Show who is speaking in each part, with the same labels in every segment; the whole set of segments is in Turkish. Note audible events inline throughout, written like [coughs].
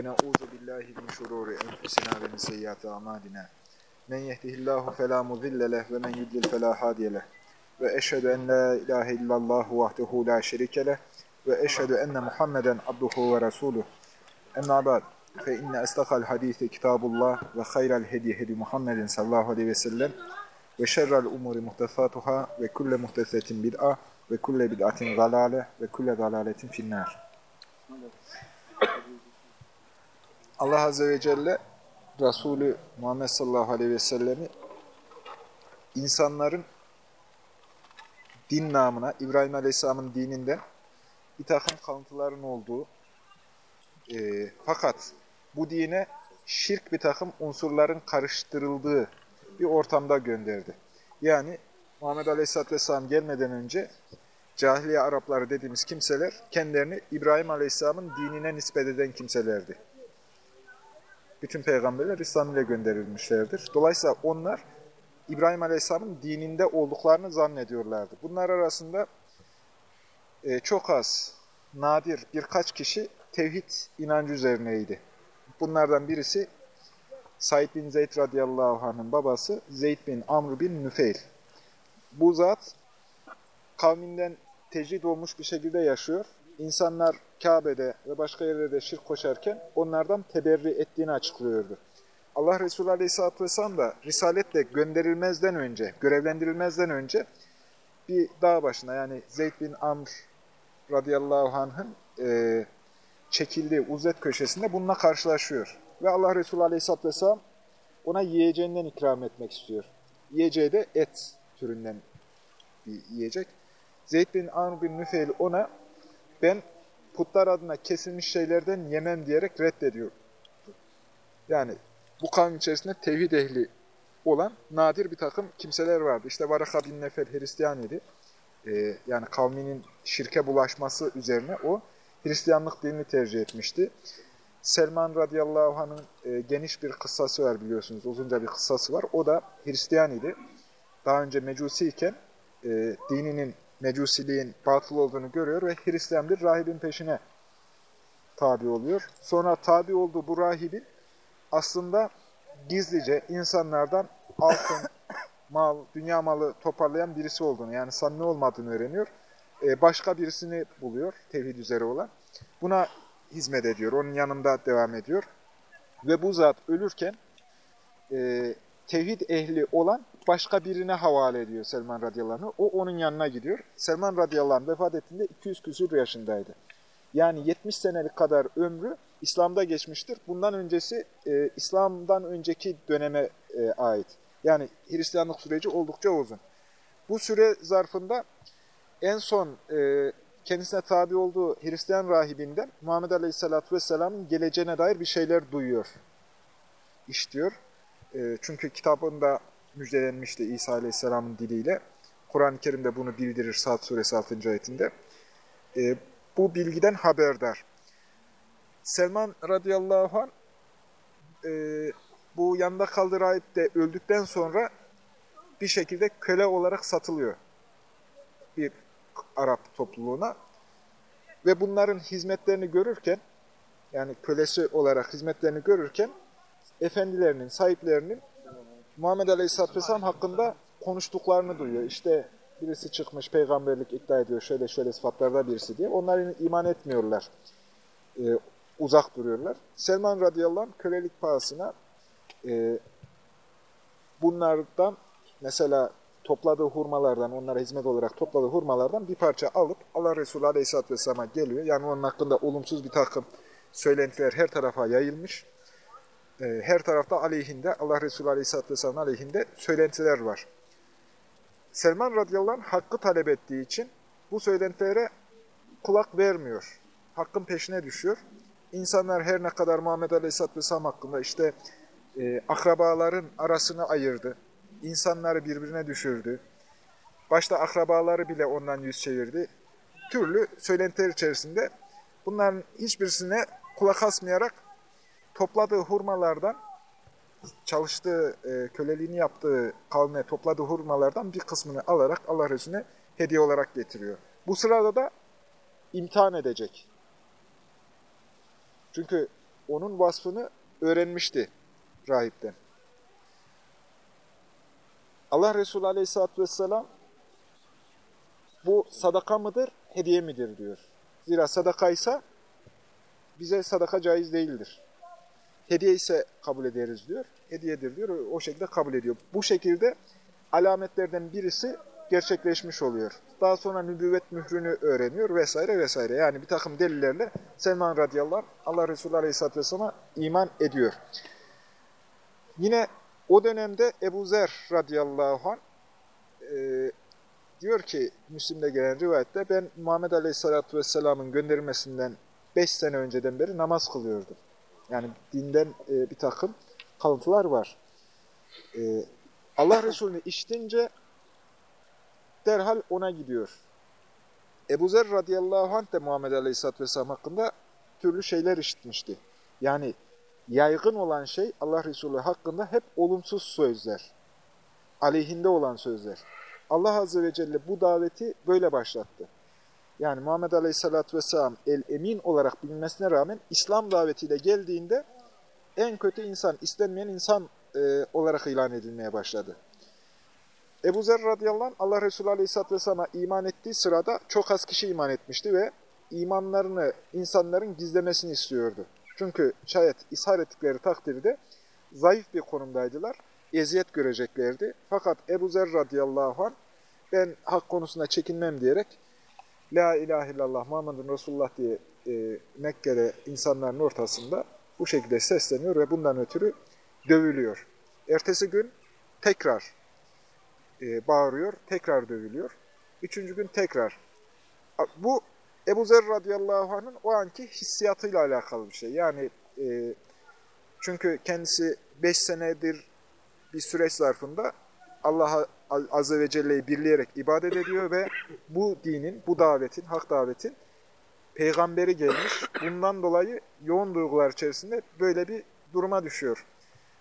Speaker 1: ve na'uzu billahi min şururi enfusina ve min seyyiati amalina. Men yehdihillahu fela mudille leh ve men yudlil fela hadiye leh. Ve eşhedü en la ilahe illallah vahdehu la şerike leh ve eşhedü enne Muhammeden abduhu ve resuluh. Emma ba'd. Fe inne estakal hadisi kitabullah ve hayral hedi hedi Muhammedin sallallahu aleyhi ve sellem ve şerrel umuri muhtesatuhâ ve kulle muhtesetin bid'a ve kulle bid'atin zalale ve kulle zalaletin finnâr. Allah Azze ve Celle Resulü Muhammed sallallahu aleyhi ve sellemi insanların din namına, İbrahim Aleyhisselam'ın dininden bir takım kalıntıların olduğu e, fakat bu dine şirk bir takım unsurların karıştırıldığı bir ortamda gönderdi. Yani Muhammed Aleyhisselatü Vesselam gelmeden önce cahiliye Arapları dediğimiz kimseler kendilerini İbrahim Aleyhisselam'ın dinine nispet eden kimselerdi. Bütün peygamberler İslam ile gönderilmişlerdir. Dolayısıyla onlar İbrahim Aleyhisselam'ın dininde olduklarını zannediyorlardı. Bunlar arasında e, çok az, nadir birkaç kişi tevhid inancı üzerineydi. Bunlardan birisi Said bin Zeyd radıyallahu anh'ın babası Zeyd bin Amr bin Nüfeil. Bu zat kavminden tecrid olmuş bir şekilde yaşıyor. İnsanlar Kabe'de ve başka yerlerde şirk koşarken onlardan teberri ettiğini açıklıyordu. Allah Resulü Aleyhisselatü Vesselam da Risaletle gönderilmezden önce, görevlendirilmezden önce bir dağ başına yani Zeyd bin Amr radıyallahu anh'ın e, çekildiği uzet köşesinde bununla karşılaşıyor. Ve Allah Resulü Aleyhisselatü Vesselam ona yiyeceğinden ikram etmek istiyor. Yiyeceği de et türünden bir yiyecek. Zeyd bin Amr bin Nüfeil ona ben putlar adına kesilmiş şeylerden yemem diyerek reddediyor. Yani bu kavim içerisinde tevhid ehli olan nadir bir takım kimseler vardı. İşte Varaka bin Nefel Hristiyan idi. Ee, yani kavminin şirke bulaşması üzerine o Hristiyanlık dinini tercih etmişti. Selman radıyallahu anh'ın e, geniş bir kıssası var biliyorsunuz. Uzunca bir kıssası var. O da Hristiyan idi. Daha önce mecusi iken e, dininin mecusiliğin batıl olduğunu görüyor ve Hristiyan bir rahibin peşine tabi oluyor. Sonra tabi olduğu bu rahibin aslında gizlice insanlardan altın, [coughs] mal, dünya malı toparlayan birisi olduğunu, yani samimi olmadığını öğreniyor. Ee, başka birisini buluyor, tevhid üzere olan. Buna hizmet ediyor, onun yanında devam ediyor. Ve bu zat ölürken e, tevhid ehli olan başka birine havale ediyor Selman radıyallahu anh. O onun yanına gidiyor. Selman radıyallahu anh vefat ettiğinde 200 küsur yaşındaydı. Yani 70 senelik kadar ömrü İslam'da geçmiştir. Bundan öncesi e, İslam'dan önceki döneme e, ait. Yani Hristiyanlık süreci oldukça uzun. Bu süre zarfında en son e, kendisine tabi olduğu Hristiyan rahibinden Muhammed Aleyhisselatü Vesselam'ın geleceğine dair bir şeyler duyuyor, işliyor. E, çünkü kitabında müjdelenmişti İsa Aleyhisselam'ın diliyle. Kur'an-ı Kerim'de bunu bildirir Saat Suresi 6. ayetinde. E, bu bilgiden haberdar. Selman radıyallahu anh e, bu yanında kaldığı rahip de öldükten sonra bir şekilde köle olarak satılıyor. Bir Arap topluluğuna. Ve bunların hizmetlerini görürken, yani kölesi olarak hizmetlerini görürken, efendilerinin, sahiplerinin Muhammed Aleyhisselatü Vesselam hakkında konuştuklarını duyuyor. İşte birisi çıkmış, peygamberlik iddia ediyor, şöyle şöyle sıfatlarda birisi diye. Onlar iman etmiyorlar. Ee, uzak duruyorlar. Selman radıyallahu anh kölelik pahasına e, bunlardan mesela topladığı hurmalardan, onlara hizmet olarak topladığı hurmalardan bir parça alıp Allah Resulü Aleyhisselatü Vesselam'a geliyor. Yani onun hakkında olumsuz bir takım söylentiler her tarafa yayılmış. Ee, her tarafta aleyhinde, Allah Resulü Aleyhisselatü Vesselam aleyhinde söylentiler var. Selman radıyallahu anh hakkı talep ettiği için bu söylentilere kulak vermiyor. Hakkın peşine düşüyor. İnsanlar her ne kadar Muhammed Aleyhisselatü Vesselam hakkında işte e, akrabaların arasını ayırdı. İnsanları birbirine düşürdü. Başta akrabaları bile ondan yüz çevirdi. Türlü söylentiler içerisinde bunların hiçbirisine kulak asmayarak topladığı hurmalardan, çalıştığı, e, köleliğini yaptığı kavme topladığı hurmalardan bir kısmını alarak Allah Resulüne hediye olarak getiriyor. Bu sırada da imtihan edecek. Çünkü onun vasfını öğrenmişti rahipten. Allah Resulü Aleyhisselatü Vesselam bu sadaka mıdır, hediye midir diyor. Zira sadakaysa bize sadaka caiz değildir. Hediye ise kabul ederiz diyor. Hediyedir diyor. O şekilde kabul ediyor. Bu şekilde alametlerden birisi gerçekleşmiş oluyor. Daha sonra nübüvvet mührünü öğreniyor vesaire vesaire. Yani bir takım delillerle Selman radıyallahu Allah Resulü aleyhisselatü vesselam'a iman ediyor. Yine o dönemde Ebu Zer radıyallahu anh e, diyor ki Müslim'de gelen rivayette ben Muhammed aleyhisselatü vesselamın gönderilmesinden 5 sene önceden beri namaz kılıyordum. Yani dinden e, bir takım kalıntılar var. E, Allah Resulü'nü işitince derhal ona gidiyor. Ebu Zer radıyallahu anh de Muhammed aleyhisselatü vesselam hakkında türlü şeyler işitmişti. Yani yaygın olan şey Allah Resulü hakkında hep olumsuz sözler. Aleyhinde olan sözler. Allah Azze ve Celle bu daveti böyle başlattı. Yani Muhammed Aleyhisselatü Vesselam el-emin olarak bilinmesine rağmen İslam davetiyle geldiğinde en kötü insan, istenmeyen insan e, olarak ilan edilmeye başladı. Ebu Zer radıyallahu anh Allah Resulü Aleyhisselatü Vesselam'a iman ettiği sırada çok az kişi iman etmişti ve imanlarını insanların gizlemesini istiyordu. Çünkü şayet ishar ettikleri takdirde zayıf bir konumdaydılar, eziyet göreceklerdi. Fakat Ebu Zer radıyallahu anh ben hak konusunda çekinmem diyerek La ilahe illallah Muhammedun Resulullah diye e, Mekke'de insanların ortasında bu şekilde sesleniyor ve bundan ötürü dövülüyor. Ertesi gün tekrar e, bağırıyor, tekrar dövülüyor. Üçüncü gün tekrar. Bu Ebu Zer radıyallahu anh'ın o anki hissiyatıyla alakalı bir şey. Yani e, çünkü kendisi beş senedir bir süreç zarfında Allah'a Azze ve Celle'yi birleyerek ibadet ediyor ve bu dinin, bu davetin, hak davetin peygamberi gelmiş. Bundan dolayı yoğun duygular içerisinde böyle bir duruma düşüyor.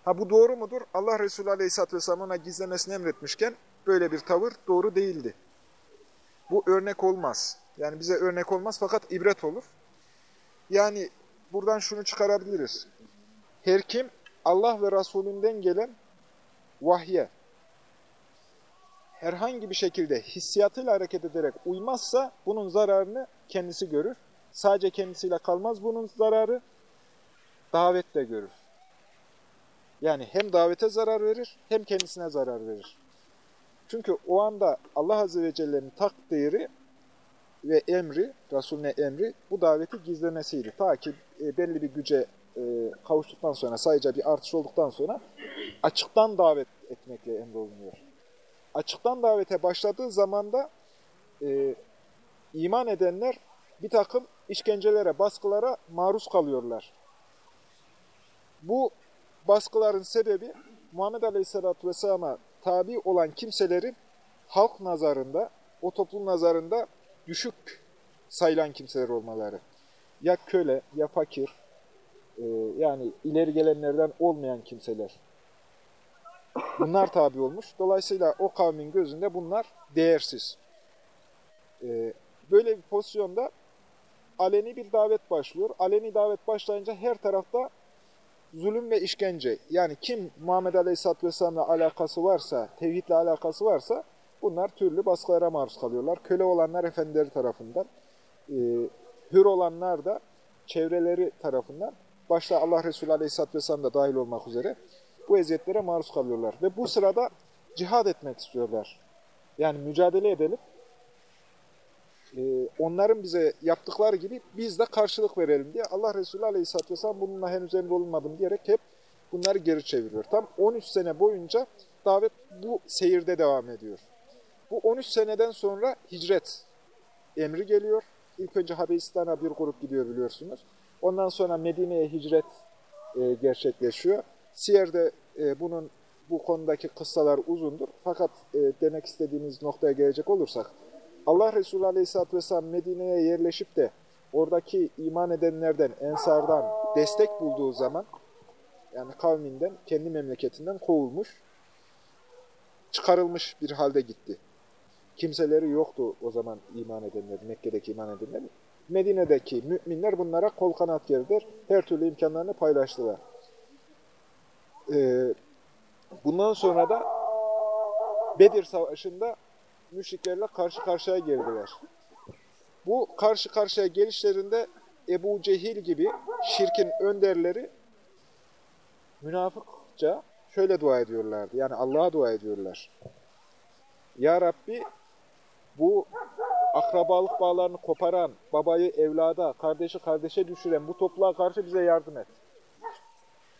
Speaker 1: Ha bu doğru mudur? Allah Resulü Aleyhisselatü Vesselam ona gizlemesini emretmişken böyle bir tavır doğru değildi. Bu örnek olmaz. Yani bize örnek olmaz fakat ibret olur. Yani buradan şunu çıkarabiliriz. Her kim Allah ve Resulünden gelen vahye herhangi bir şekilde hissiyatıyla hareket ederek uymazsa bunun zararını kendisi görür. Sadece kendisiyle kalmaz bunun zararı, davet de görür. Yani hem davete zarar verir hem kendisine zarar verir. Çünkü o anda Allah Azze ve Celle'nin takdiri ve emri, Resulüne emri bu daveti gizlemesiydi. Ta ki e, belli bir güce e, kavuştuktan sonra, sayıca bir artış olduktan sonra açıktan davet etmekle emrolunuyor. Açıktan davete başladığı zaman da e, iman edenler bir takım işkencelere, baskılara maruz kalıyorlar. Bu baskıların sebebi Muhammed Aleyhisselatü Vesselam'a tabi olan kimselerin halk nazarında, o toplum nazarında düşük sayılan kimseler olmaları. Ya köle, ya fakir, e, yani ileri gelenlerden olmayan kimseler. Bunlar tabi olmuş. Dolayısıyla o kavmin gözünde bunlar değersiz. E, böyle bir pozisyonda aleni bir davet başlıyor. Aleni davet başlayınca her tarafta zulüm ve işkence. Yani kim Muhammed Aleyhisselatü Vesselam'la alakası varsa, tevhidle alakası varsa bunlar türlü baskılara maruz kalıyorlar. Köle olanlar efendileri tarafından, e, hür olanlar da çevreleri tarafından, başta Allah Resulü Aleyhisselatü Vesselam da dahil olmak üzere bu eziyetlere maruz kalıyorlar. Ve bu sırada cihad etmek istiyorlar. Yani mücadele edelim. Ee, onların bize yaptıkları gibi biz de karşılık verelim diye Allah Resulü Aleyhisselatü Vesselam bununla henüz emrolunmadım diyerek hep bunları geri çeviriyor. Tam 13 sene boyunca davet bu seyirde devam ediyor. Bu 13 seneden sonra hicret emri geliyor. İlk önce Habeşistan'a bir grup gidiyor biliyorsunuz. Ondan sonra Medine'ye hicret e, gerçekleşiyor. Siyer'de e, bunun bu konudaki kıssalar uzundur. Fakat e, demek istediğimiz noktaya gelecek olursak, Allah Resulü Aleyhisselatü Vesselam Medine'ye yerleşip de oradaki iman edenlerden, ensardan destek bulduğu zaman, yani kavminden, kendi memleketinden kovulmuş, çıkarılmış bir halde gitti. Kimseleri yoktu o zaman iman edenler, Mekke'deki iman edenler. Medine'deki müminler bunlara kol kanat gerdiler. Her türlü imkanlarını paylaştılar. Ee, bundan sonra da Bedir Savaşı'nda müşriklerle karşı karşıya geldiler. Bu karşı karşıya gelişlerinde Ebu Cehil gibi şirkin önderleri münafıkça şöyle dua ediyorlardı. Yani Allah'a dua ediyorlar. Ya Rabbi bu akrabalık bağlarını koparan, babayı evlada, kardeşi kardeşe düşüren bu topluğa karşı bize yardım et.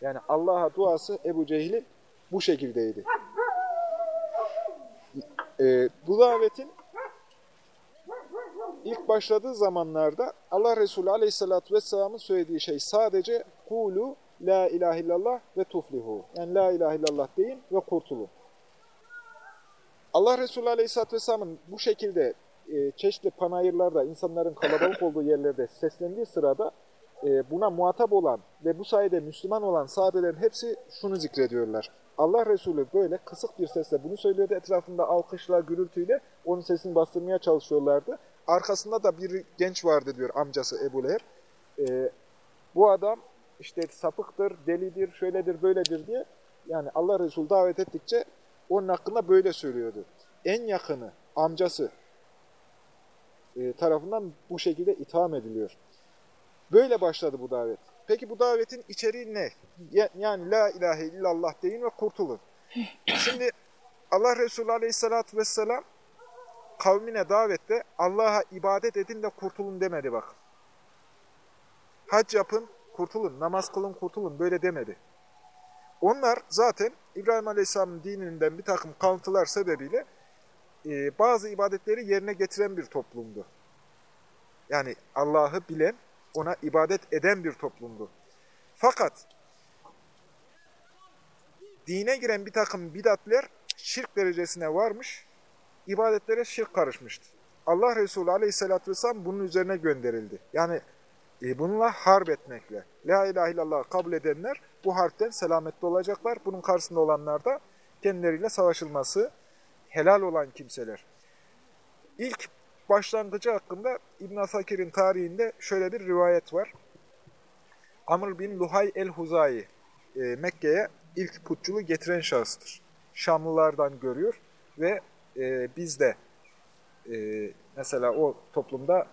Speaker 1: Yani Allah'a duası Ebu Cehil'in bu şekildeydi. Ee, bu davetin ilk başladığı zamanlarda Allah Resulü Aleyhisselatü Vesselam'ın söylediği şey sadece kulu la ilahe illallah ve tuflihu. Yani la ilahe illallah deyin ve kurtulun. Allah Resulü Aleyhisselatü Vesselam'ın bu şekilde e, çeşitli panayırlarda, insanların kalabalık olduğu yerlerde seslendiği sırada e, buna muhatap olan ve bu sayede Müslüman olan sahabelerin hepsi şunu zikrediyorlar. Allah Resulü böyle kısık bir sesle bunu söylüyordu. Etrafında alkışla, gürültüyle onun sesini bastırmaya çalışıyorlardı. Arkasında da bir genç vardı diyor amcası Ebu Leheb. E, bu adam işte sapıktır, delidir, şöyledir, böyledir diye yani Allah Resulü davet ettikçe onun hakkında böyle söylüyordu. En yakını, amcası e, tarafından bu şekilde itham ediliyor. Böyle başladı bu davet. Peki bu davetin içeriği ne? Yani la ilahe illallah deyin ve kurtulun. [clears throat] Şimdi Allah Resulü aleyhissalatü vesselam kavmine davette Allah'a ibadet edin de kurtulun demedi bak. Hac yapın, kurtulun, namaz kılın, kurtulun böyle demedi. Onlar zaten İbrahim Aleyhisselam'ın dininden bir takım kalıntılar sebebiyle e, bazı ibadetleri yerine getiren bir toplumdu. Yani Allah'ı bilen, ona ibadet eden bir toplumdu. Fakat dine giren bir takım bidatler şirk derecesine varmış, ibadetlere şirk karışmıştı. Allah Resulü Aleyhisselatü vesselam bunun üzerine gönderildi. Yani e, bununla harp etmekle. La ilahe illallah kabul edenler bu harpten selametli olacaklar. Bunun karşısında olanlar da kendileriyle savaşılması helal olan kimseler. İlk başlangıcı hakkında İbn Asakir'in tarihinde şöyle bir rivayet var. Amr bin Luhay el-Huzayi e, Mekke'ye ilk putçuluğu getiren şahıstır. Şamlılardan görüyor ve e, biz de e, mesela o toplumda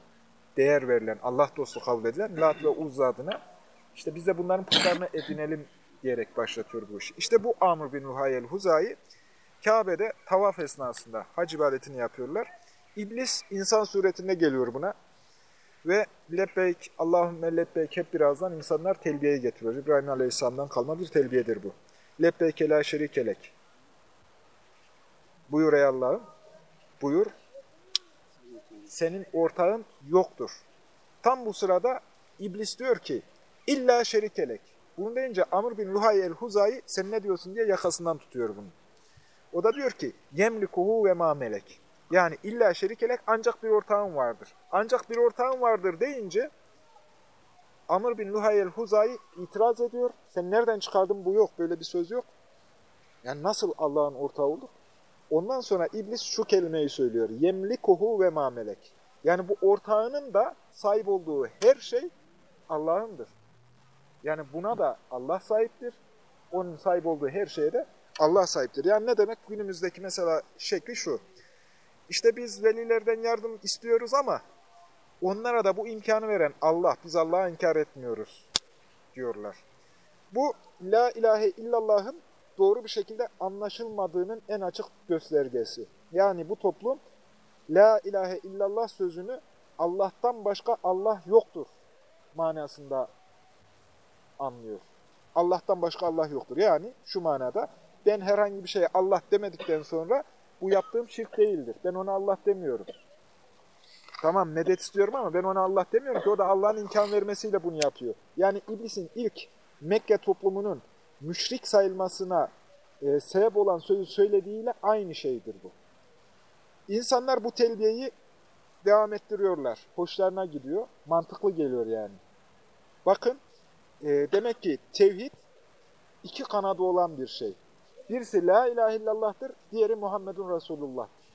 Speaker 1: değer verilen, Allah dostu kabul edilen Lat ve Uzza adına işte biz de bunların putlarını edinelim diyerek başlatıyor bu işi. İşte bu Amr bin Luhay el-Huzayi Kabe'de tavaf esnasında hac ibadetini yapıyorlar. İblis insan suretinde geliyor buna. Ve lebbeyk, Allahümme lebbeyk hep birazdan insanlar telbiyeye getiriyor. İbrahim Aleyhisselam'dan kalma bir telbiyedir bu. Lebbeyke la şerikelek. Buyur ey Allah'ım. Buyur. Senin ortağın yoktur. Tam bu sırada iblis diyor ki illa şerikelek. Bunu deyince Amr bin Luhay el-Huzayi sen ne diyorsun diye yakasından tutuyor bunu. O da diyor ki yemlikuhu ve ma melek. Yani illa şerikelek ancak bir ortağın vardır. Ancak bir ortağın vardır deyince Amr bin Luhay el-Huzayi itiraz ediyor. Sen nereden çıkardın bu yok, böyle bir söz yok. Yani nasıl Allah'ın ortağı olur? Ondan sonra iblis şu kelimeyi söylüyor. Yemlikuhu ve ma melek. Yani bu ortağının da sahip olduğu her şey Allah'ındır. Yani buna da Allah sahiptir. Onun sahip olduğu her şeye de Allah sahiptir. Yani ne demek? Günümüzdeki mesela şekli şu. İşte biz velilerden yardım istiyoruz ama onlara da bu imkanı veren Allah, biz Allah'a inkar etmiyoruz diyorlar. Bu La ilahe illallah'ın doğru bir şekilde anlaşılmadığının en açık göstergesi. Yani bu toplum La ilahe illallah sözünü Allah'tan başka Allah yoktur manasında anlıyor. Allah'tan başka Allah yoktur. Yani şu manada ben herhangi bir şeye Allah demedikten sonra bu yaptığım şirk değildir. Ben ona Allah demiyorum. Tamam medet istiyorum ama ben ona Allah demiyorum ki o da Allah'ın imkan vermesiyle bunu yapıyor. Yani iblisin ilk Mekke toplumunun müşrik sayılmasına e, sebep olan sözü söylediğiyle aynı şeydir bu. İnsanlar bu telbiyeyi devam ettiriyorlar. Hoşlarına gidiyor. Mantıklı geliyor yani. Bakın e, demek ki tevhid iki kanadı olan bir şey. Birisi la ilahe illallah'tır, diğeri Muhammedun Resulullah'tır.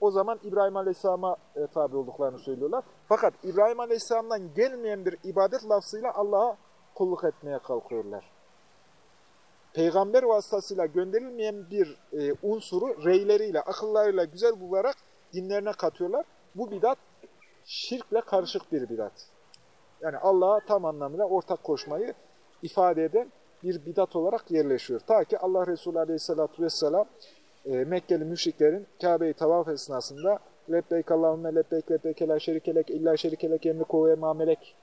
Speaker 1: o zaman İbrahim Aleyhisselam'a e, tabi olduklarını söylüyorlar. Fakat İbrahim Aleyhisselam'dan gelmeyen bir ibadet lafzıyla Allah'a kulluk etmeye kalkıyorlar. Peygamber vasıtasıyla gönderilmeyen bir e, unsuru reyleriyle, akıllarıyla güzel bularak dinlerine katıyorlar. Bu bidat şirkle karışık bir bidat. Yani Allah'a tam anlamıyla ortak koşmayı ifade eden bir bidat olarak yerleşiyor. Ta ki Allah Resulü Aleyhisselatü Vesselam e, Mekkeli müşriklerin Kabe'yi tavaf esnasında lebbeyk Allahümme lebbeyk lebbeyk la şerikelek illa şerikelek emliku ve mamelek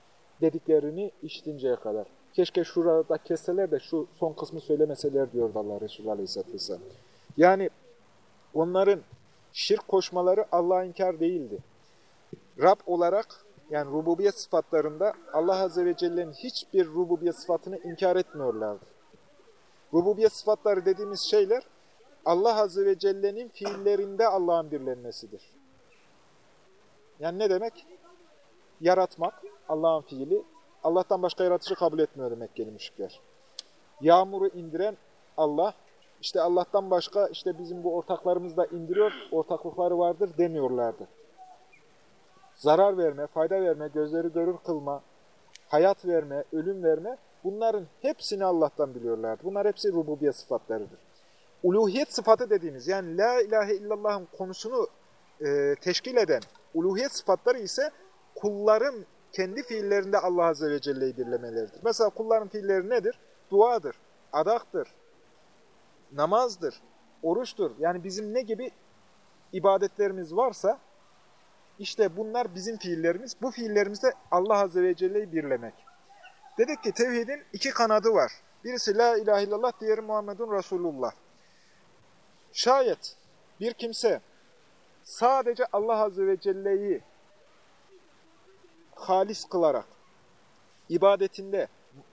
Speaker 1: dediklerini işitinceye kadar. Keşke şurada kesseler de şu son kısmı söylemeseler diyordu Allah Resulü Aleyhisselatü Vesselam. Yani onların şirk koşmaları Allah'a inkar değildi. Rab olarak yani rububiyet sıfatlarında Allah Azze ve Celle'nin hiçbir rububiyet sıfatını inkar etmiyorlardı. Rububiyet sıfatları dediğimiz şeyler Allah Azze ve Celle'nin fiillerinde Allah'ın birlenmesidir. Yani ne demek? Yaratmak, Allah'ın fiili. Allah'tan başka yaratıcı kabul etmiyor demek müşrikler. Yağmuru indiren Allah, işte Allah'tan başka işte bizim bu ortaklarımız da indiriyor, ortaklıkları vardır demiyorlardı. Zarar verme, fayda verme, gözleri görür kılma, hayat verme, ölüm verme bunların hepsini Allah'tan biliyorlardı. Bunlar hepsi rububiyet sıfatlarıdır. Uluhiyet sıfatı dediğimiz yani la ilahe illallah'ın konusunu e, teşkil eden uluhiyet sıfatları ise kulların kendi fiillerinde Allah Azze ve Celle'yi birlemeleridir. Mesela kulların fiilleri nedir? Duadır, adaktır, namazdır, oruçtur. Yani bizim ne gibi ibadetlerimiz varsa işte bunlar bizim fiillerimiz. Bu fiillerimizde Allah Azze ve Celle'yi birlemek. Dedik ki tevhidin iki kanadı var. Birisi La ilahe illallah, diğeri Muhammedun Resulullah. Şayet bir kimse sadece Allah Azze ve Celle'yi halis kılarak, ibadetinde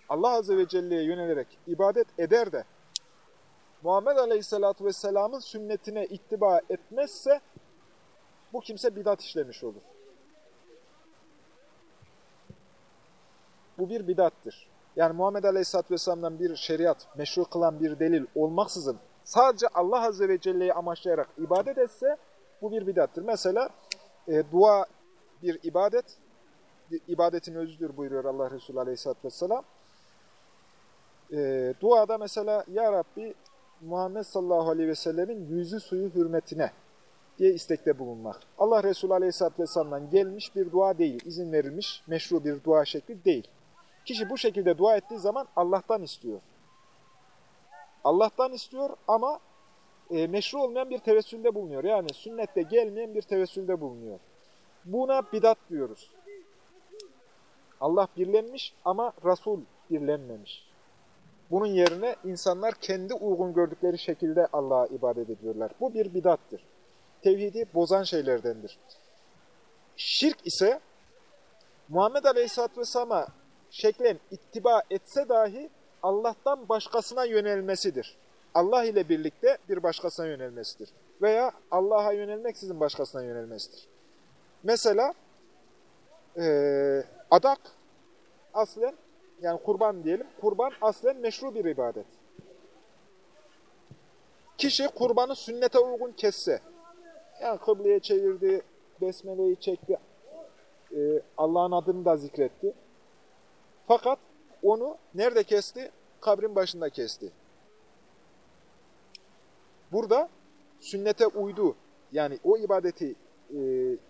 Speaker 1: Allah Azze ve Celle'ye yönelerek ibadet eder de, Muhammed Aleyhisselatü Vesselam'ın sünnetine ittiba etmezse, bu kimse bidat işlemiş olur. Bu bir bidattır. Yani Muhammed Aleyhisselatü Vesselam'dan bir şeriat, meşru kılan bir delil olmaksızın sadece Allah Azze ve Celle'yi amaçlayarak ibadet etse bu bir bidattır. Mesela e, dua bir ibadet, ibadetin özüdür buyuruyor Allah Resulü Aleyhisselatü Vesselam. E, duada mesela Ya Rabbi Muhammed sallallahu aleyhi ve sellemin yüzü suyu hürmetine diye istekte bulunmak. Allah Resulü Aleyhisselatü Vesselam'dan gelmiş bir dua değil, izin verilmiş meşru bir dua şekli değil. Kişi bu şekilde dua ettiği zaman Allah'tan istiyor. Allah'tan istiyor ama e, meşru olmayan bir tevessülde bulunuyor. Yani sünnette gelmeyen bir tevessülde bulunuyor. Buna bidat diyoruz. Allah birlenmiş ama Resul birlenmemiş. Bunun yerine insanlar kendi uygun gördükleri şekilde Allah'a ibadet ediyorlar. Bu bir bidattır. Tevhidi bozan şeylerdendir. Şirk ise Muhammed Aleyhisselatü Vesselam'a şeklen ittiba etse dahi Allah'tan başkasına yönelmesidir. Allah ile birlikte bir başkasına yönelmesidir. Veya Allah'a yönelmek sizin başkasına yönelmesidir. Mesela e, adak aslen yani kurban diyelim. Kurban aslen meşru bir ibadet. Kişi kurbanı sünnete uygun kesse, yani kıbleye çevirdi, besmeleyi çekti, e, Allah'ın adını da zikretti. Fakat onu nerede kesti? Kabrin başında kesti. Burada sünnete uydu. Yani o ibadeti e,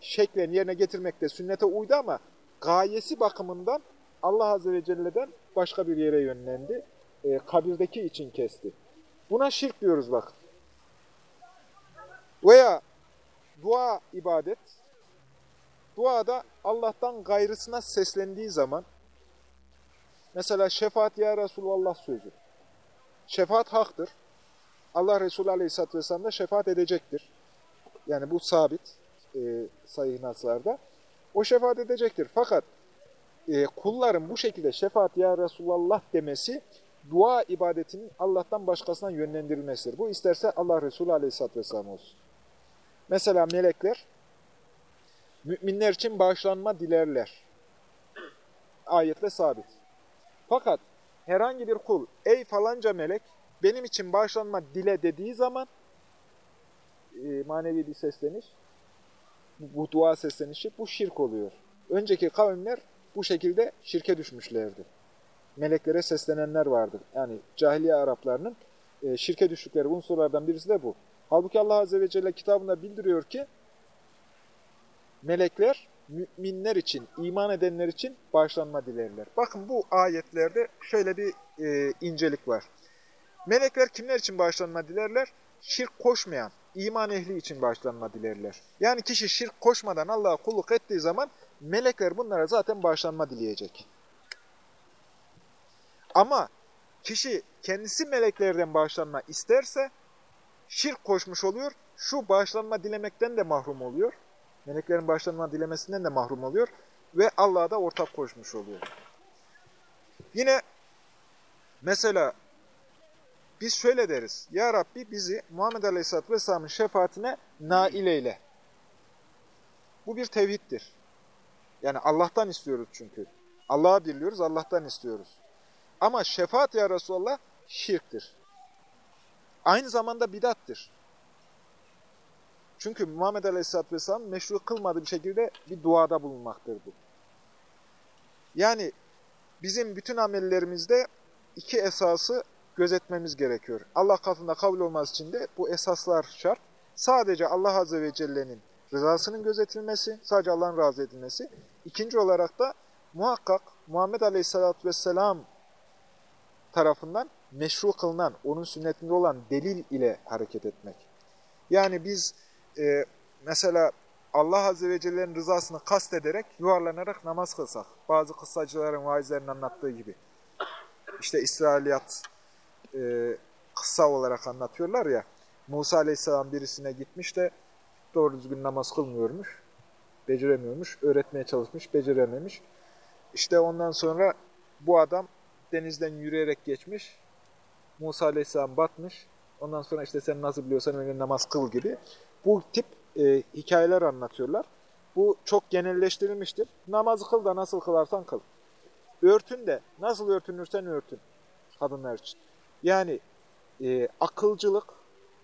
Speaker 1: şeklen yerine getirmekte sünnete uydu ama gayesi bakımından Allah Azze ve Celle'den başka bir yere yönlendi. E, kabirdeki için kesti. Buna şirk diyoruz bak. Veya dua ibadet. Duada Allah'tan gayrısına seslendiği zaman Mesela şefaat ya Resulallah sözü. Şefaat haktır. Allah Resulü Aleyhisselatü Vesselam da şefaat edecektir. Yani bu sabit e, sayı naslarda. O şefaat edecektir. Fakat e, kulların bu şekilde şefaat ya Resulallah demesi dua ibadetinin Allah'tan başkasına yönlendirilmesidir. Bu isterse Allah Resulü Aleyhisselatü Vesselam olsun. Mesela melekler müminler için bağışlanma dilerler. Ayetle sabit. Fakat herhangi bir kul, ey falanca melek benim için bağışlanma dile dediği zaman e, manevi bir sesleniş, bu dua seslenişi bu şirk oluyor. Önceki kavimler bu şekilde şirke düşmüşlerdi. Meleklere seslenenler vardı. Yani cahiliye Araplarının e, şirke düştükleri unsurlardan birisi de bu. Halbuki Allah Azze ve Celle kitabında bildiriyor ki melekler müminler için, iman edenler için bağışlanma dilerler. Bakın bu ayetlerde şöyle bir e, incelik var. Melekler kimler için bağışlanma dilerler? Şirk koşmayan, iman ehli için bağışlanma dilerler. Yani kişi şirk koşmadan Allah'a kulluk ettiği zaman melekler bunlara zaten bağışlanma dileyecek. Ama kişi kendisi meleklerden bağışlanma isterse şirk koşmuş oluyor. Şu bağışlanma dilemekten de mahrum oluyor. Meleklerin bağışlanma dilemesinden de mahrum oluyor. Ve Allah'a da ortak koşmuş oluyor. Yine mesela biz şöyle deriz. Ya Rabbi bizi Muhammed Aleyhisselatü Vesselam'ın şefaatine nail eyle. Bu bir tevhiddir. Yani Allah'tan istiyoruz çünkü. Allah'a biliyoruz, Allah'tan istiyoruz. Ama şefaat ya Resulallah şirktir. Aynı zamanda bidattır. Çünkü Muhammed Aleyhisselatü Vesselam meşru kılmadığı bir şekilde bir duada bulunmaktır bu. Yani bizim bütün amellerimizde iki esası gözetmemiz gerekiyor. Allah katında kabul olması için de bu esaslar şart. Sadece Allah Azze ve Celle'nin rızasının gözetilmesi, sadece Allah'ın razı edilmesi. İkinci olarak da muhakkak Muhammed Aleyhisselatü Vesselam tarafından meşru kılınan, onun sünnetinde olan delil ile hareket etmek. Yani biz e, mesela Allah Azze ve Celle'nin rızasını kastederek, yuvarlanarak namaz kılsak. Bazı kıssacıların, vaizlerin anlattığı gibi. İşte İsrailiyat e, kıssa olarak anlatıyorlar ya. Musa Aleyhisselam birisine gitmiş de doğru düzgün namaz kılmıyormuş. Beceremiyormuş. Öğretmeye çalışmış, becerememiş. İşte ondan sonra bu adam denizden yürüyerek geçmiş. Musa Aleyhisselam batmış. Ondan sonra işte sen nasıl biliyorsan öyle namaz kıl gibi. Bu tip e, hikayeler anlatıyorlar. Bu çok genelleştirilmiştir. Namazı kıl da nasıl kılarsan kıl. Örtün de nasıl örtünürsen örtün kadınlar için. Yani e, akılcılık,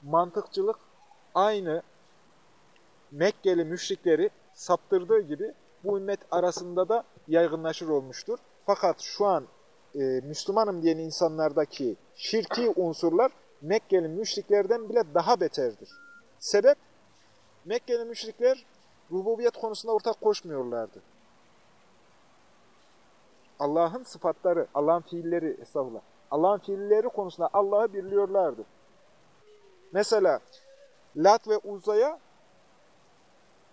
Speaker 1: mantıkçılık aynı Mekkeli müşrikleri saptırdığı gibi bu ümmet arasında da yaygınlaşır olmuştur. Fakat şu an e, Müslümanım diyen insanlardaki şirki unsurlar Mekkeli müşriklerden bile daha beterdir. Sebep, Mekkeli müşrikler rububiyet konusunda ortak koşmuyorlardı. Allah'ın sıfatları, Allah'ın fiilleri, estağfurullah, Allah'ın fiilleri konusunda Allah'ı birliyorlardı. Mesela Lat ve Uza'ya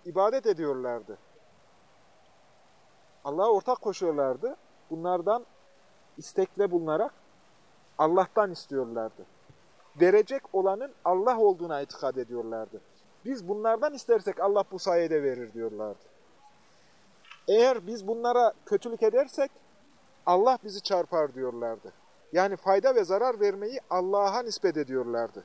Speaker 1: ibadet ediyorlardı. Allah'a ortak koşuyorlardı. Bunlardan istekle bulunarak Allah'tan istiyorlardı. Verecek olanın Allah olduğuna itikad ediyorlardı. Biz bunlardan istersek Allah bu sayede verir diyorlardı. Eğer biz bunlara kötülük edersek Allah bizi çarpar diyorlardı. Yani fayda ve zarar vermeyi Allah'a nispet ediyorlardı.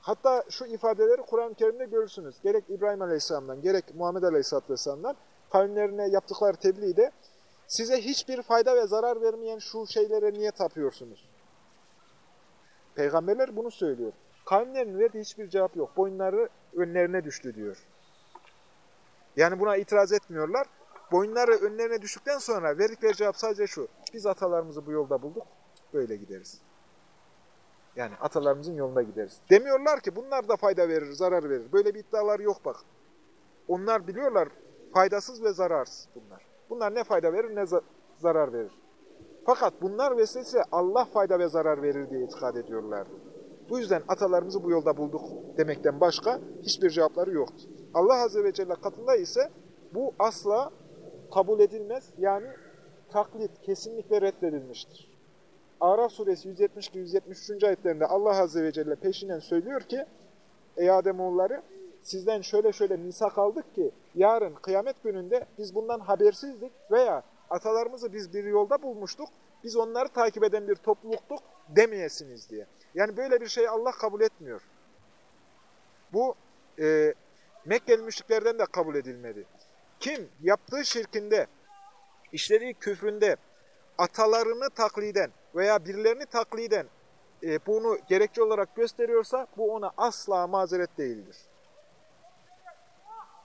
Speaker 1: Hatta şu ifadeleri Kur'an-ı Kerim'de görürsünüz. Gerek İbrahim Aleyhisselam'dan, gerek Muhammed Aleyhisselatü Vesselam'dan kavimlerine yaptıkları tebliğde size hiçbir fayda ve zarar vermeyen şu şeylere niye tapıyorsunuz? Peygamberler bunu söylüyor. Kavimlerin verdiği hiçbir cevap yok. Boyunları önlerine düştü diyor. Yani buna itiraz etmiyorlar. Boyunları önlerine düştükten sonra verdikleri cevap sadece şu. Biz atalarımızı bu yolda bulduk, böyle gideriz. Yani atalarımızın yolunda gideriz. Demiyorlar ki bunlar da fayda verir, zarar verir. Böyle bir iddialar yok bak. Onlar biliyorlar faydasız ve zararsız bunlar. Bunlar ne fayda verir ne zarar verir. Fakat bunlar vesilesiyle Allah fayda ve zarar verir diye itikad ediyorlardı. Bu yüzden atalarımızı bu yolda bulduk demekten başka hiçbir cevapları yoktu. Allah Azze ve Celle katında ise bu asla kabul edilmez. Yani taklit kesinlikle reddedilmiştir. Araf suresi 172-173. ayetlerinde Allah Azze ve Celle peşinden söylüyor ki Ey Ademoğulları sizden şöyle şöyle misak aldık ki yarın kıyamet gününde biz bundan habersizdik veya atalarımızı biz bir yolda bulmuştuk, biz onları takip eden bir topluluktuk demeyesiniz diye. Yani böyle bir şey Allah kabul etmiyor. Bu e, Mekkeli müşriklerden de kabul edilmedi. Kim yaptığı şirkinde, işlediği küfründe atalarını takliden veya birilerini takliden e, bunu gerekçe olarak gösteriyorsa bu ona asla mazeret değildir.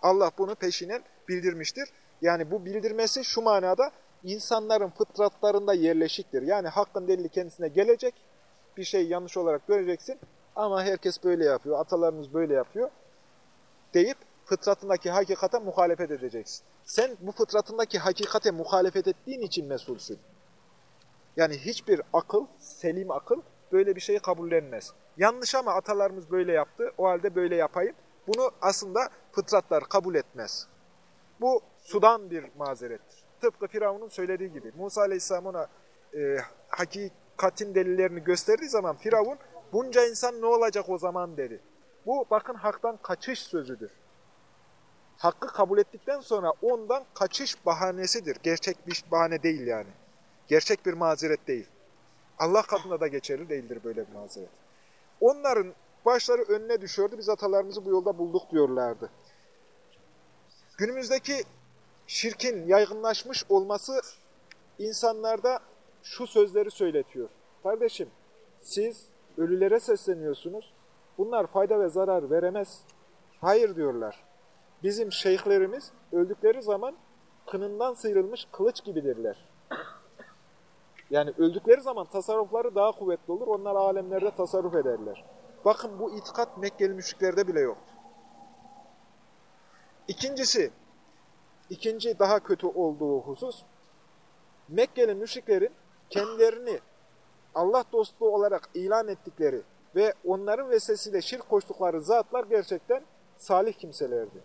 Speaker 1: Allah bunu peşinen bildirmiştir. Yani bu bildirmesi şu manada insanların fıtratlarında yerleşiktir. Yani hakkın delili kendisine gelecek, bir şey yanlış olarak göreceksin ama herkes böyle yapıyor, atalarımız böyle yapıyor deyip fıtratındaki hakikate muhalefet edeceksin. Sen bu fıtratındaki hakikate muhalefet ettiğin için mesulsün. Yani hiçbir akıl, selim akıl böyle bir şeyi kabullenmez. Yanlış ama atalarımız böyle yaptı, o halde böyle yapayım. Bunu aslında fıtratlar kabul etmez. Bu sudan bir mazerettir. Tıpkı Firavun'un söylediği gibi. Musa Aleyhisselam ona e, hakikatin delillerini gösterdiği zaman Firavun bunca insan ne olacak o zaman dedi. Bu bakın haktan kaçış sözüdür. Hakkı kabul ettikten sonra ondan kaçış bahanesidir. Gerçek bir bahane değil yani. Gerçek bir mazeret değil. Allah katında da geçerli değildir böyle bir mazeret. Onların başları önüne düşüyordu. Biz atalarımızı bu yolda bulduk diyorlardı. Günümüzdeki şirkin yaygınlaşmış olması insanlarda şu sözleri söyletiyor. Kardeşim siz ölülere sesleniyorsunuz. Bunlar fayda ve zarar veremez. Hayır diyorlar. Bizim şeyhlerimiz öldükleri zaman kınından sıyrılmış kılıç gibidirler. Yani öldükleri zaman tasarrufları daha kuvvetli olur. Onlar alemlerde tasarruf ederler. Bakın bu itikat Mekkeli müşriklerde bile yoktu. İkincisi, ikinci daha kötü olduğu husus, Mekkeli müşriklerin kendilerini Allah dostu olarak ilan ettikleri ve onların vesilesiyle şirk koştukları zatlar gerçekten salih kimselerdi.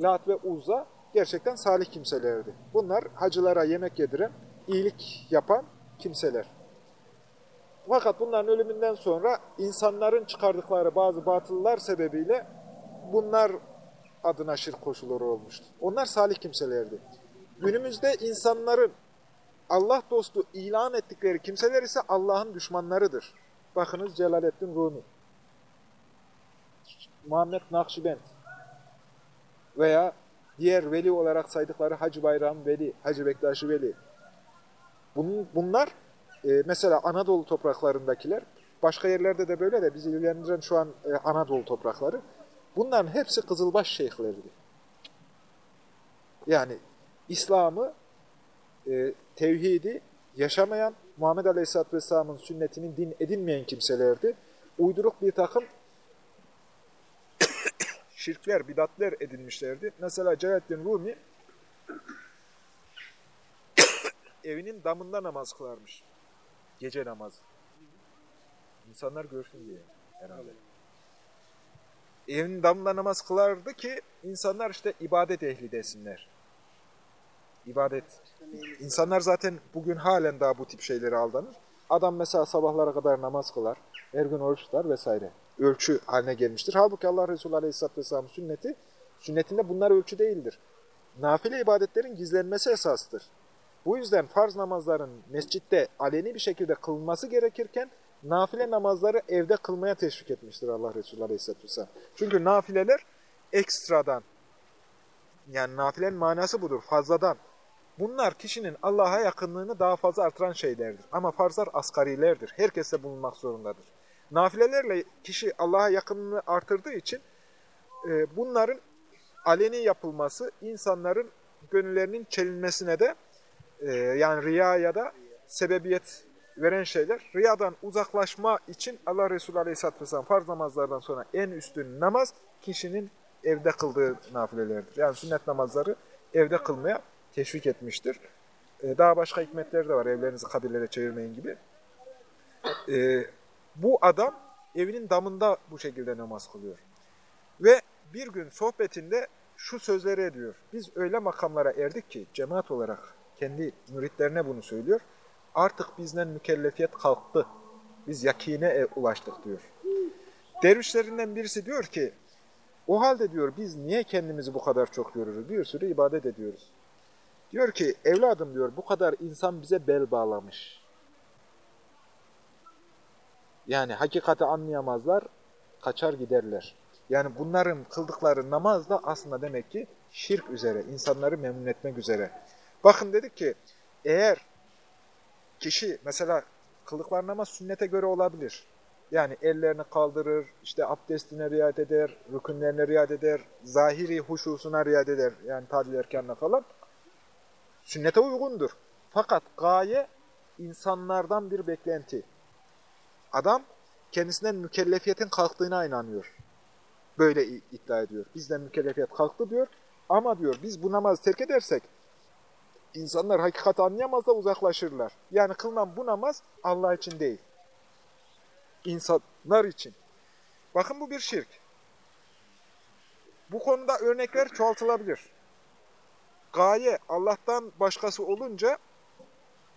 Speaker 1: Lat ve Uzza gerçekten salih kimselerdi. Bunlar hacılara yemek yediren, iyilik yapan kimseler. Fakat bunların ölümünden sonra insanların çıkardıkları bazı batılılar sebebiyle bunlar adına şirk koşulları olmuştu. Onlar salih kimselerdi. Günümüzde insanların Allah dostu ilan ettikleri kimseler ise Allah'ın düşmanlarıdır. Bakınız Celaleddin Rumi, Muhammed Nakşibend veya diğer veli olarak saydıkları Hacı Bayram Veli, Hacı Bektaşi Veli. bunlar e, mesela Anadolu topraklarındakiler, başka yerlerde de böyle de bizi ilgilendiren şu an e, Anadolu toprakları. Bunların hepsi Kızılbaş şeyhleriydi. Yani İslam'ı, e, tevhidi yaşamayan, Muhammed Aleyhisselatü Vesselam'ın sünnetinin din edinmeyen kimselerdi. Uyduruk bir takım [coughs] şirkler, bidatler edinmişlerdi. Mesela Celalettin Rumi [coughs] evinin damında namaz kılarmış. Gece namazı. İnsanlar görsün diye herhalde. Evinin damında namaz kılardı ki insanlar işte ibadet ehli desinler. İbadet. İnsanlar zaten bugün halen daha bu tip şeyleri aldanır. Adam mesela sabahlara kadar namaz kılar, her gün oruç tutar vesaire. Ölçü haline gelmiştir. Halbuki Allah Resulü Aleyhisselatü Vesselam sünneti, sünnetinde bunlar ölçü değildir. Nafile ibadetlerin gizlenmesi esastır. Bu yüzden farz namazların mescitte aleni bir şekilde kılınması gerekirken nafile namazları evde kılmaya teşvik etmiştir Allah Resulü Aleyhisselatü Vesselam. Çünkü nafileler ekstradan, yani nafilenin manası budur, fazladan. Bunlar kişinin Allah'a yakınlığını daha fazla artıran şeylerdir. Ama farzlar asgarilerdir. Herkes de bulunmak zorundadır. Nafilelerle kişi Allah'a yakınlığını artırdığı için e, bunların aleni yapılması insanların gönüllerinin çelinmesine de e, yani riyaya da sebebiyet veren şeyler. Riyadan uzaklaşma için Allah Resulü Aleyhisselatü Vesselam farz namazlardan sonra en üstün namaz kişinin evde kıldığı nafilelerdir. Yani sünnet namazları evde kılmaya teşvik etmiştir. E, daha başka hikmetleri de var. Evlerinizi kabirlere çevirmeyin gibi. E, bu adam evinin damında bu şekilde namaz kılıyor. Ve bir gün sohbetinde şu sözleri ediyor. Biz öyle makamlara erdik ki cemaat olarak kendi müritlerine bunu söylüyor. Artık bizden mükellefiyet kalktı. Biz yakine ulaştık diyor. Dervişlerinden birisi diyor ki, o halde diyor biz niye kendimizi bu kadar çok yoruruz? Bir sürü ibadet ediyoruz. Diyor ki evladım diyor bu kadar insan bize bel bağlamış. Yani hakikati anlayamazlar, kaçar giderler. Yani bunların kıldıkları namaz da aslında demek ki şirk üzere, insanları memnun etmek üzere. Bakın dedik ki eğer kişi mesela kıldıkları namaz sünnete göre olabilir. Yani ellerini kaldırır, işte abdestine riayet eder, rükünlerine riayet eder, zahiri huşusuna riayet eder. Yani tadil erkanına falan. Sünnete uygundur. Fakat gaye insanlardan bir beklenti. Adam kendisinden mükellefiyetin kalktığına inanıyor. Böyle iddia ediyor. Bizden mükellefiyet kalktı diyor. Ama diyor biz bu namazı terk edersek insanlar hakikati anlayamaz da uzaklaşırlar. Yani kılınan bu namaz Allah için değil. İnsanlar için. Bakın bu bir şirk. Bu konuda örnekler çoğaltılabilir. Gaye Allah'tan başkası olunca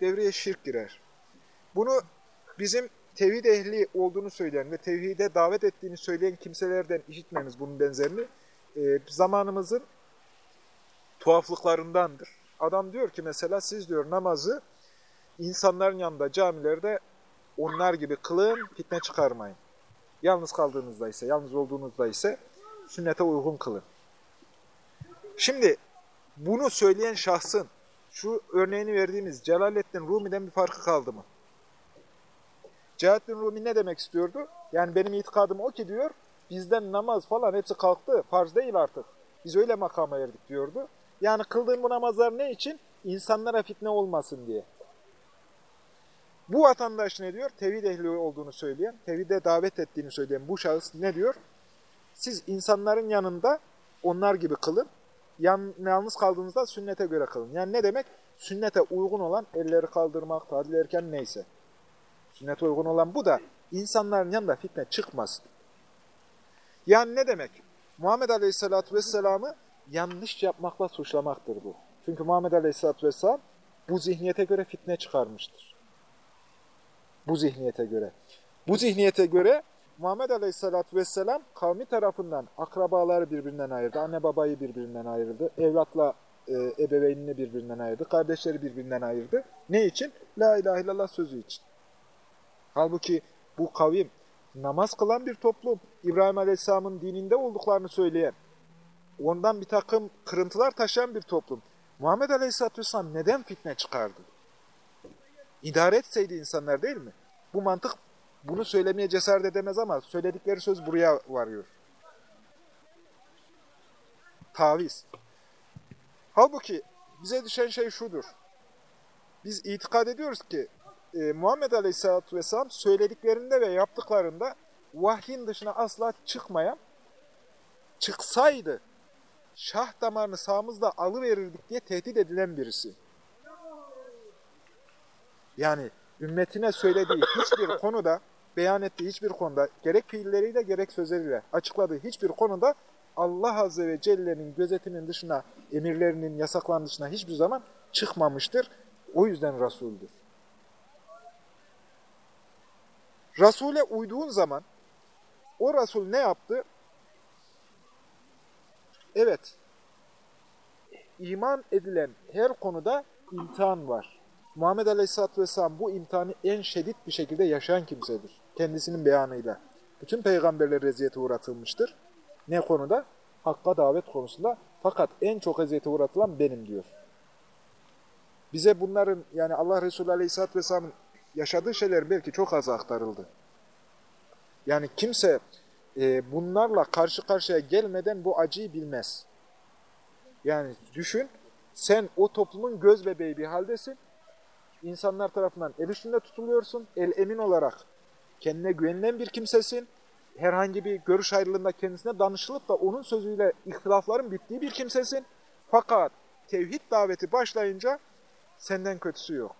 Speaker 1: devreye şirk girer. Bunu bizim tevhid ehli olduğunu söyleyen ve tevhide davet ettiğini söyleyen kimselerden işitmemiz bunun benzerini e, zamanımızın tuhaflıklarındandır. Adam diyor ki mesela siz diyor namazı insanların yanında camilerde onlar gibi kılın, fitne çıkarmayın. Yalnız kaldığınızda ise, yalnız olduğunuzda ise sünnete uygun kılın. Şimdi bunu söyleyen şahsın şu örneğini verdiğimiz Celaleddin Rumi'den bir farkı kaldı mı? Celaleddin Rumi ne demek istiyordu? Yani benim itikadım o ki diyor, bizden namaz falan hepsi kalktı, farz değil artık. Biz öyle makama erdik diyordu. Yani kıldığın bu namazlar ne için? İnsanlara fitne olmasın diye. Bu vatandaş ne diyor? Tevhid ehli olduğunu söyleyen, tevhide davet ettiğini söyleyen bu şahıs ne diyor? Siz insanların yanında onlar gibi kılın, yan, yalnız kaldığınızda sünnete göre kılın. Yani ne demek? Sünnete uygun olan elleri kaldırmak, tadil erken neyse. Sünnete uygun olan bu da insanların yanında fitne çıkmasın. Yani ne demek? Muhammed Aleyhisselatü Vesselam'ı yanlış yapmakla suçlamaktır bu. Çünkü Muhammed Aleyhisselatü Vesselam bu zihniyete göre fitne çıkarmıştır. Bu zihniyete göre. Bu zihniyete göre Muhammed Aleyhisselatü Vesselam kavmi tarafından akrabaları birbirinden ayırdı. Anne babayı birbirinden ayırdı. Evlatla e, ebeveynini birbirinden ayırdı. Kardeşleri birbirinden ayırdı. Ne için? La ilahe illallah sözü için. Halbuki bu kavim namaz kılan bir toplum. İbrahim Aleyhisselam'ın dininde olduklarını söyleyen, ondan bir takım kırıntılar taşıyan bir toplum. Muhammed Aleyhisselatü Vesselam neden fitne çıkardı? İdare etseydi insanlar değil mi? Bu mantık bunu söylemeye cesaret edemez ama söyledikleri söz buraya varıyor. Taviz. Halbuki bize düşen şey şudur. Biz itikad ediyoruz ki e, Muhammed Aleyhisselatü Vesselam söylediklerinde ve yaptıklarında vahyin dışına asla çıkmayan, çıksaydı şah damarını sağımızda alıverirdik diye tehdit edilen birisi. Yani ümmetine söylediği hiçbir konuda, beyan ettiği hiçbir konuda, gerek fiilleriyle gerek sözleriyle açıkladığı hiçbir konuda Allah Azze ve Celle'nin gözetiminin dışına, emirlerinin, yasaklarının dışına hiçbir zaman çıkmamıştır. O yüzden Resul'dür. Resul'e uyduğun zaman o Resul ne yaptı? Evet, iman edilen her konuda imtihan var. Muhammed Aleyhisselatü Vesselam bu imtihanı en şiddet bir şekilde yaşayan kimsedir. Kendisinin beyanıyla. Bütün peygamberler eziyete uğratılmıştır. Ne konuda? Hakka davet konusunda. Fakat en çok eziyete uğratılan benim diyor. Bize bunların yani Allah Resulü Aleyhisselatü Vesselam'ın yaşadığı şeyler belki çok az aktarıldı. Yani kimse e, bunlarla karşı karşıya gelmeden bu acıyı bilmez. Yani düşün, sen o toplumun göz bebeği bir haldesin. İnsanlar tarafından el üstünde tutuluyorsun. El emin olarak kendine güvenilen bir kimsesin. Herhangi bir görüş ayrılığında kendisine danışılıp da onun sözüyle ihtilafların bittiği bir kimsesin. Fakat tevhid daveti başlayınca senden kötüsü yok.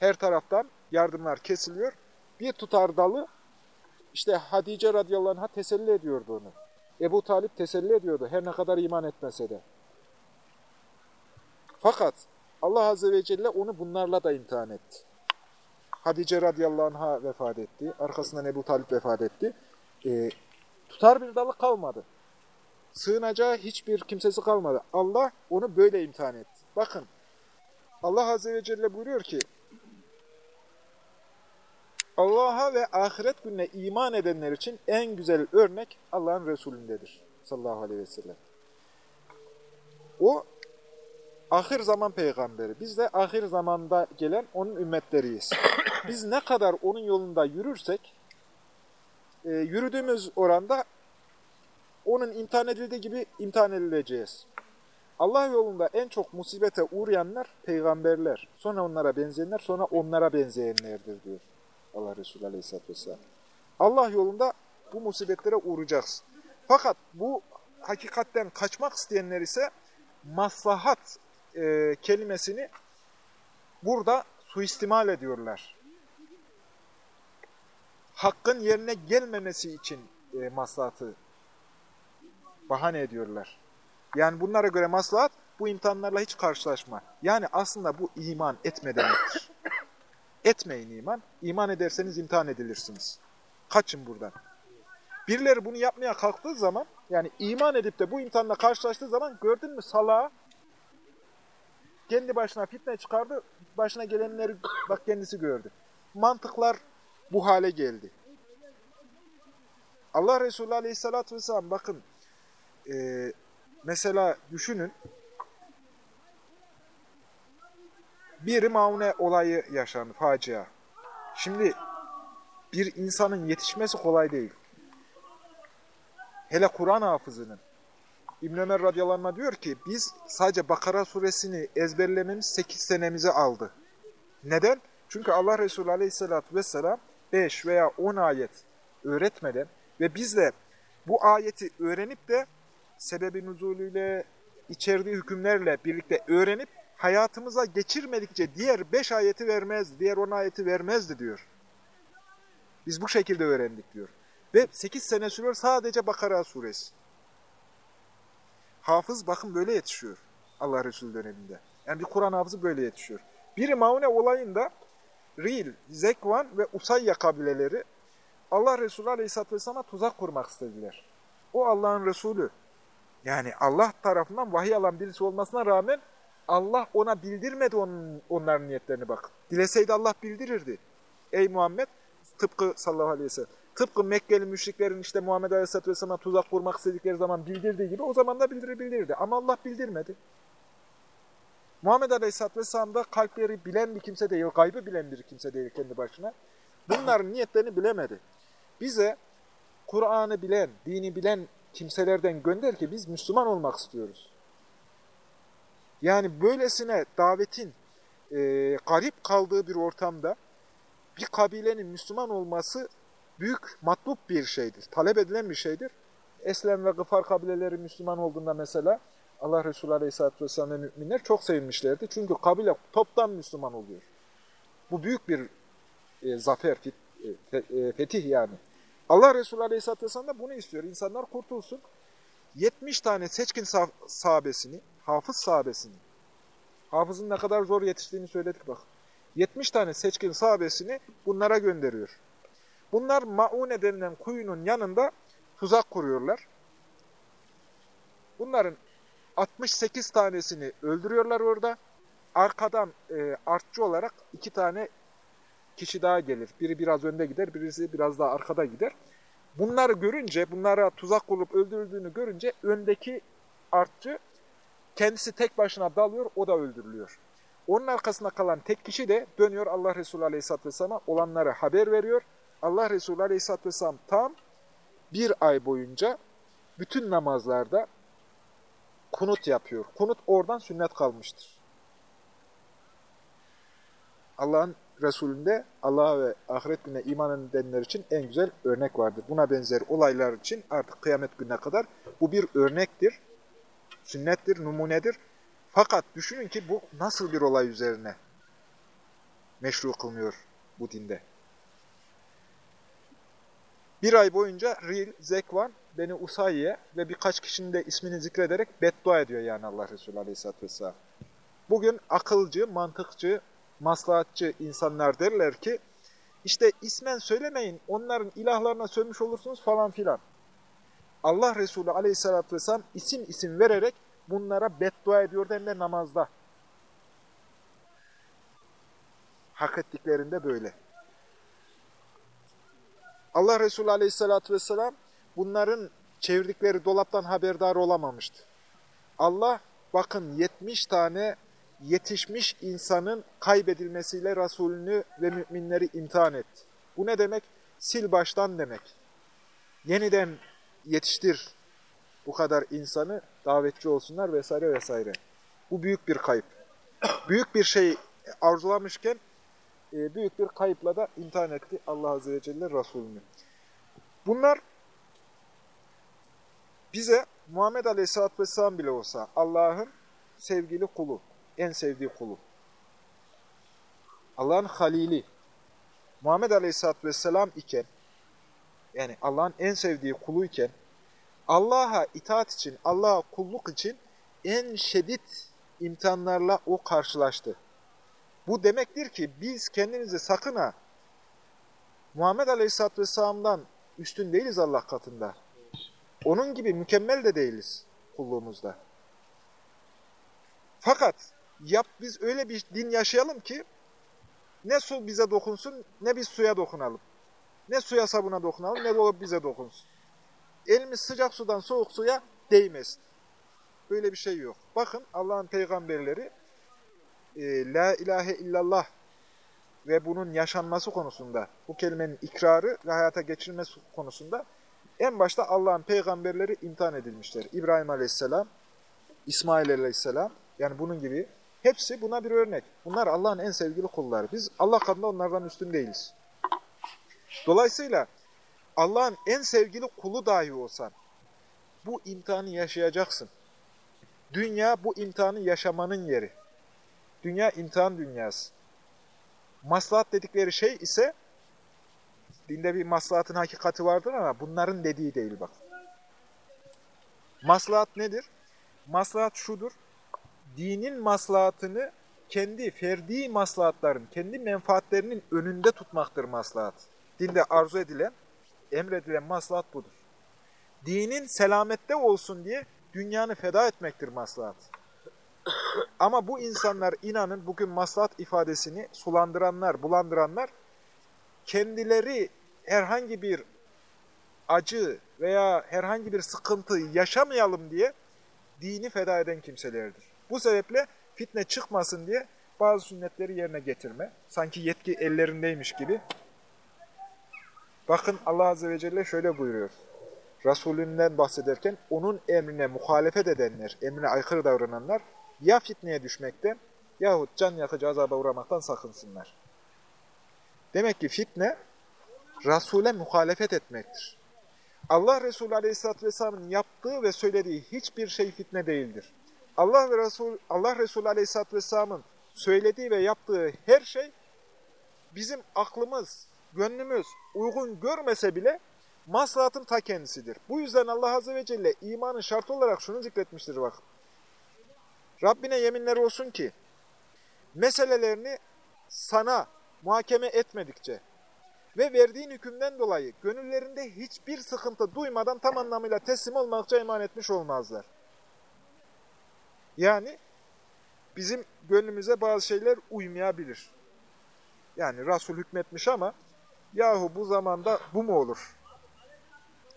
Speaker 1: Her taraftan yardımlar kesiliyor. Bir tutar dalı işte Hatice radıyallahu anh'a teselli ediyordu onu. Ebu Talip teselli ediyordu her ne kadar iman etmese de. Fakat Allah Azze ve Celle onu bunlarla da imtihan etti. Hatice radıyallahu anh'a vefat etti. Arkasından Ebu Talip vefat etti. E, tutar bir dalı kalmadı. Sığınacağı hiçbir kimsesi kalmadı. Allah onu böyle imtihan etti. Bakın Allah Azze ve Celle buyuruyor ki Allah'a ve ahiret gününe iman edenler için en güzel örnek Allah'ın Resulündedir. Sallallahu aleyhi ve sellem. O ahir zaman peygamberi. Biz de ahir zamanda gelen onun ümmetleriyiz. [coughs] biz ne kadar onun yolunda yürürsek, e, yürüdüğümüz oranda onun imtihan edildiği gibi imtihan edileceğiz. Allah yolunda en çok musibete uğrayanlar peygamberler. Sonra onlara benzeyenler, sonra onlara benzeyenlerdir diyor Allah Resulü Aleyhisselatü Vesselam. Allah yolunda bu musibetlere uğrayacaksın. Fakat bu hakikatten kaçmak isteyenler ise maslahat e, kelimesini burada suistimal ediyorlar. Hakkın yerine gelmemesi için e, maslahatı bahane ediyorlar. Yani bunlara göre maslahat bu imtihanlarla hiç karşılaşma. Yani aslında bu iman etme demektir. Etmeyin iman. İman ederseniz imtihan edilirsiniz. Kaçın buradan. Birileri bunu yapmaya kalktığı zaman, yani iman edip de bu imtihanla karşılaştığı zaman gördün mü salağa kendi başına fitne çıkardı, başına gelenleri bak kendisi gördü. Mantıklar bu hale geldi. Allah Resulü Aleyhisselatü Vesselam bakın e, mesela düşünün bir maune olayı yaşandı, facia. Şimdi bir insanın yetişmesi kolay değil. Hele Kur'an hafızının. İbn Ömer radıyallahu anh diyor ki biz sadece Bakara suresini ezberlememiz 8 senemizi aldı. Neden? Çünkü Allah Resulü aleyhissalatü vesselam 5 veya 10 ayet öğretmeden ve biz de bu ayeti öğrenip de sebebi nuzulüyle, içerdiği hükümlerle birlikte öğrenip hayatımıza geçirmedikçe diğer 5 ayeti vermezdi, diğer 10 ayeti vermezdi diyor. Biz bu şekilde öğrendik diyor. Ve 8 sene sürüyor sadece Bakara suresi. Hafız bakın böyle yetişiyor Allah Resulü döneminde. Yani bir Kur'an hafızı böyle yetişiyor. Biri Maune olayında Ril, Zekvan ve Usayya kabileleri Allah Resulü Aleyhisselatü Vesselam'a tuzak kurmak istediler. O Allah'ın Resulü. Yani Allah tarafından vahiy alan birisi olmasına rağmen Allah ona bildirmedi onun, onların niyetlerini bak. Dileseydi Allah bildirirdi. Ey Muhammed tıpkı sallallahu aleyhi ve sellem Tıpkı Mekkeli müşriklerin işte Muhammed Aleyhisselatü Vesselam'a tuzak kurmak istedikleri zaman bildirdiği gibi o zaman da bildirir bildirdi. Ama Allah bildirmedi. Muhammed Aleyhisselatü Vesselam da kalpleri bilen bir kimse değil, kaybı bilen bir kimse değil kendi başına. Bunların niyetlerini bilemedi. Bize Kur'an'ı bilen, dini bilen kimselerden gönder ki biz Müslüman olmak istiyoruz. Yani böylesine davetin e, garip kaldığı bir ortamda bir kabilenin Müslüman olması büyük matlub bir şeydir, talep edilen bir şeydir. Eslem ve Gıfar kabileleri Müslüman olduğunda mesela Allah Resulü Aleyhisselatü Vesselam ve müminler çok sevinmişlerdi. Çünkü kabile toptan Müslüman oluyor. Bu büyük bir e, zafer, fit, e, e, fetih yani. Allah Resulü Aleyhisselatü Vesselam da bunu istiyor. İnsanlar kurtulsun. 70 tane seçkin sah sahabesini, hafız sahabesini, hafızın ne kadar zor yetiştiğini söyledik bak. 70 tane seçkin sahabesini bunlara gönderiyor. Bunlar Maune denilen kuyunun yanında tuzak kuruyorlar. Bunların 68 tanesini öldürüyorlar orada. Arkadan e, artçı olarak iki tane kişi daha gelir. Biri biraz önde gider, birisi biraz daha arkada gider. Bunları görünce, bunlara tuzak kurup öldürüldüğünü görünce öndeki artçı kendisi tek başına dalıyor, o da öldürülüyor. Onun arkasında kalan tek kişi de dönüyor Allah Resulü Aleyhisselatü Vesselam'a olanları haber veriyor. Allah Resulü Aleyhisselatü Vesselam tam bir ay boyunca bütün namazlarda kunut yapıyor. Kunut oradan sünnet kalmıştır. Allah'ın Resulünde Allah'a ve ahiret gününe iman edenler için en güzel örnek vardır. Buna benzer olaylar için artık kıyamet gününe kadar bu bir örnektir, sünnettir, numunedir. Fakat düşünün ki bu nasıl bir olay üzerine meşru kılınıyor bu dinde. Bir ay boyunca Ril, Zekvan, Beni Usayye ve birkaç kişinin de ismini zikrederek beddua ediyor yani Allah Resulü Aleyhisselatü Vesselam. Bugün akılcı, mantıkçı, maslahatçı insanlar derler ki, işte ismen söylemeyin, onların ilahlarına sövmüş olursunuz falan filan. Allah Resulü Aleyhisselatü Vesselam isim isim vererek bunlara beddua ediyor hem de namazda. Hak ettiklerinde böyle. Allah Resulü Aleyhisselatü vesselam bunların çevirdikleri dolaptan haberdar olamamıştı. Allah bakın 70 tane yetişmiş insanın kaybedilmesiyle Resulünü ve müminleri imtihan etti. Bu ne demek? Sil baştan demek. Yeniden yetiştir bu kadar insanı davetçi olsunlar vesaire vesaire. Bu büyük bir kayıp. Büyük bir şey arzulamışken e, büyük bir kayıpla da imtihan etti Allah Azze ve Celle Resulünü. Bunlar bize Muhammed Aleyhisselatü Vesselam bile olsa Allah'ın sevgili kulu, en sevdiği kulu. Allah'ın halili. Muhammed Aleyhisselatü Vesselam iken, yani Allah'ın en sevdiği kulu iken, Allah'a itaat için, Allah'a kulluk için en şiddet imtihanlarla o karşılaştı. Bu demektir ki biz kendimizi sakın ha Muhammed Aleyhisselatü Vesselam'dan üstün değiliz Allah katında. Onun gibi mükemmel de değiliz kulluğumuzda. Fakat yap biz öyle bir din yaşayalım ki ne su bize dokunsun ne biz suya dokunalım. Ne suya sabuna dokunalım ne de o bize dokunsun. Elimiz sıcak sudan soğuk suya değmesin. Böyle bir şey yok. Bakın Allah'ın peygamberleri e, La ilahe illallah ve bunun yaşanması konusunda, bu kelimenin ikrarı ve hayata geçirilmesi konusunda en başta Allah'ın peygamberleri imtihan edilmişler. İbrahim aleyhisselam, İsmail aleyhisselam, yani bunun gibi hepsi buna bir örnek. Bunlar Allah'ın en sevgili kulları. Biz Allah katında onlardan üstün değiliz. Dolayısıyla Allah'ın en sevgili kulu dahi olsan, bu imtihanı yaşayacaksın. Dünya bu imtihanı yaşamanın yeri. Dünya imtihan dünyası. Maslahat dedikleri şey ise, dinde bir maslahatın hakikati vardır ama bunların dediği değil bak. Maslahat nedir? Maslahat şudur, dinin maslahatını kendi ferdi maslahatların, kendi menfaatlerinin önünde tutmaktır maslahat. Dinde arzu edilen, emredilen maslahat budur. Dinin selamette olsun diye dünyanı feda etmektir maslahat. Ama bu insanlar inanın bugün maslahat ifadesini sulandıranlar, bulandıranlar kendileri herhangi bir acı veya herhangi bir sıkıntı yaşamayalım diye dini feda eden kimselerdir. Bu sebeple fitne çıkmasın diye bazı sünnetleri yerine getirme. Sanki yetki ellerindeymiş gibi. Bakın Allah Azze ve Celle şöyle buyuruyor. Resulünden bahsederken onun emrine muhalefet edenler, emrine aykırı davrananlar ya fitneye düşmekten yahut can yakıcı azaba uğramaktan sakınsınlar. Demek ki fitne Resul'e muhalefet etmektir. Allah Resulü Aleyhisselatü Vesselam'ın yaptığı ve söylediği hiçbir şey fitne değildir. Allah ve Resul Allah Resulü Aleyhisselatü Vesselam'ın söylediği ve yaptığı her şey bizim aklımız, gönlümüz uygun görmese bile maslahatın ta kendisidir. Bu yüzden Allah Azze ve Celle imanın şartı olarak şunu zikretmiştir bak. Rabbine yeminler olsun ki meselelerini sana muhakeme etmedikçe ve verdiğin hükümden dolayı gönüllerinde hiçbir sıkıntı duymadan tam anlamıyla teslim olmakça iman etmiş olmazlar. Yani bizim gönlümüze bazı şeyler uymayabilir. Yani Resul hükmetmiş ama yahu bu zamanda bu mu olur?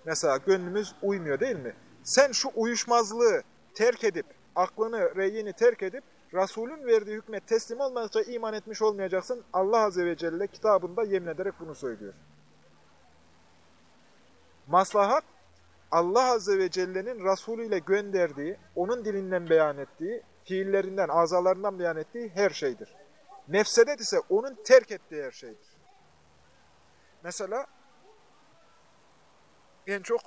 Speaker 1: Mesela gönlümüz uymuyor değil mi? Sen şu uyuşmazlığı terk edip, aklını, reyini terk edip, Resulün verdiği hükme teslim olmadıkça iman etmiş olmayacaksın. Allah Azze ve Celle kitabında yemin ederek bunu söylüyor. Maslahat, Allah Azze ve Celle'nin Resulü ile gönderdiği, onun dilinden beyan ettiği, fiillerinden, azalarından beyan ettiği her şeydir. Nefsedet ise onun terk ettiği her şeydir. Mesela en çok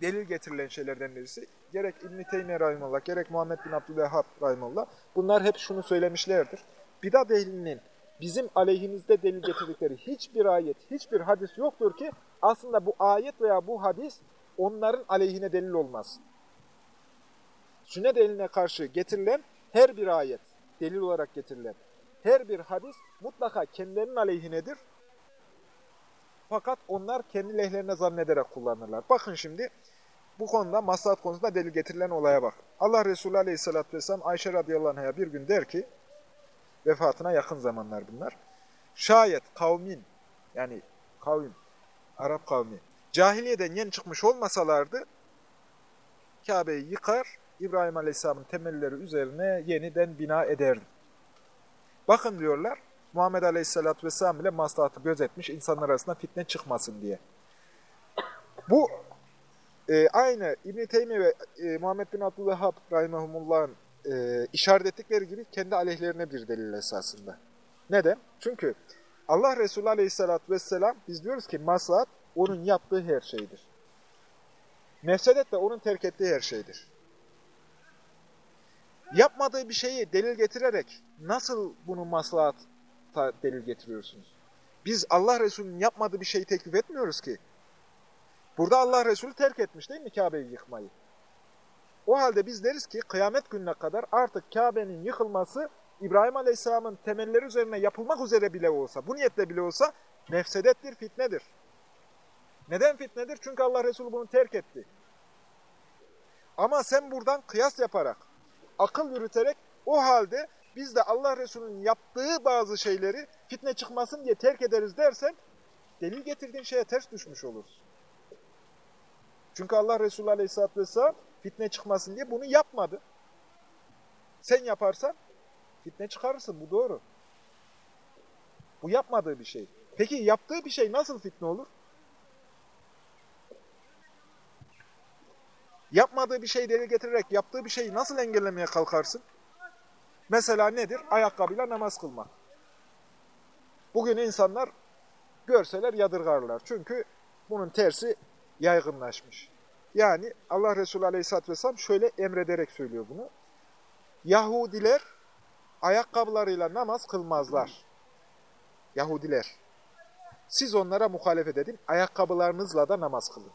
Speaker 1: delil getirilen şeylerden birisi gerek İbn-i Teymiye Rahimullah, gerek Muhammed bin Abdülvehhab Rahimullah bunlar hep şunu söylemişlerdir. Bidat ehlinin bizim aleyhimizde delil getirdikleri hiçbir ayet, hiçbir hadis yoktur ki aslında bu ayet veya bu hadis onların aleyhine delil olmaz. Sünnet eline karşı getirilen her bir ayet, delil olarak getirilen her bir hadis mutlaka kendilerinin aleyhinedir. Fakat onlar kendi lehlerine zannederek kullanırlar. Bakın şimdi bu konuda maslahat konusunda delil getirilen olaya bak. Allah Resulü Aleyhisselatü Vesselam Ayşe radıyallahu anh'a bir gün der ki, vefatına yakın zamanlar bunlar. Şayet kavmin, yani kavim, Arap kavmi, cahiliyeden yeni çıkmış olmasalardı, Kabe'yi yıkar, İbrahim Aleyhisselam'ın temelleri üzerine yeniden bina ederdi. Bakın diyorlar, Muhammed Aleyhisselatü Vesselam bile maslahatı gözetmiş insanlar arasında fitne çıkmasın diye. Bu e, aynı İbn-i Teymi ve e, Muhammed bin Abdülvehhab Rahimahumullah'ın e, işaret ettikleri gibi kendi aleyhlerine bir delil esasında. Neden? Çünkü Allah Resulü Aleyhisselatü Vesselam biz diyoruz ki maslahat onun yaptığı her şeydir. Mefsedet de onun terk ettiği her şeydir. Yapmadığı bir şeyi delil getirerek nasıl bunu maslahat delil getiriyorsunuz? Biz Allah Resulü'nün yapmadığı bir şeyi teklif etmiyoruz ki. Burada Allah Resulü terk etmiş değil mi Kabe'yi yıkmayı? O halde biz deriz ki kıyamet gününe kadar artık Kabe'nin yıkılması İbrahim Aleyhisselam'ın temelleri üzerine yapılmak üzere bile olsa, bu niyetle bile olsa nefsedettir, fitnedir. Neden fitnedir? Çünkü Allah Resulü bunu terk etti. Ama sen buradan kıyas yaparak, akıl yürüterek o halde biz de Allah Resulü'nün yaptığı bazı şeyleri fitne çıkmasın diye terk ederiz dersen delil getirdiğin şeye ters düşmüş oluruz. Çünkü Allah Resulü Aleyhisselatü Vesselam fitne çıkmasın diye bunu yapmadı. Sen yaparsan fitne çıkarırsın. Bu doğru. Bu yapmadığı bir şey. Peki yaptığı bir şey nasıl fitne olur? Yapmadığı bir şey delil getirerek yaptığı bir şeyi nasıl engellemeye kalkarsın? Mesela nedir? Ayakkabıyla namaz kılmak. Bugün insanlar görseler yadırgarlar. Çünkü bunun tersi yaygınlaşmış. Yani Allah Resulü Aleyhisselatü Vesselam şöyle emrederek söylüyor bunu. Yahudiler ayakkabılarıyla namaz kılmazlar. Yahudiler. Siz onlara muhalefet edin, ayakkabılarınızla da namaz kılın.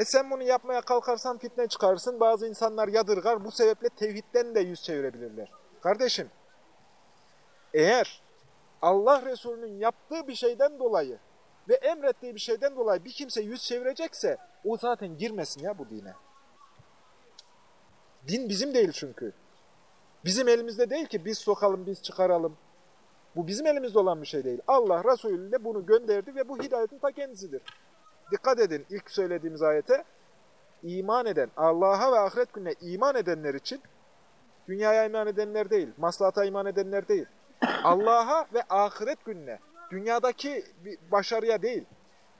Speaker 1: E sen bunu yapmaya kalkarsan fitne çıkarsın, bazı insanlar yadırgar, bu sebeple tevhidden de yüz çevirebilirler. Kardeşim, eğer Allah Resulü'nün yaptığı bir şeyden dolayı ve emrettiği bir şeyden dolayı bir kimse yüz çevirecekse o zaten girmesin ya bu dine. Din bizim değil çünkü. Bizim elimizde değil ki biz sokalım, biz çıkaralım. Bu bizim elimizde olan bir şey değil. Allah Resulü de bunu gönderdi ve bu hidayetin ta kendisidir. Dikkat edin ilk söylediğimiz ayete. iman eden, Allah'a ve ahiret gününe iman edenler için dünyaya iman edenler değil, maslahata iman edenler değil. Allah'a ve ahiret gününe, dünyadaki başarıya değil,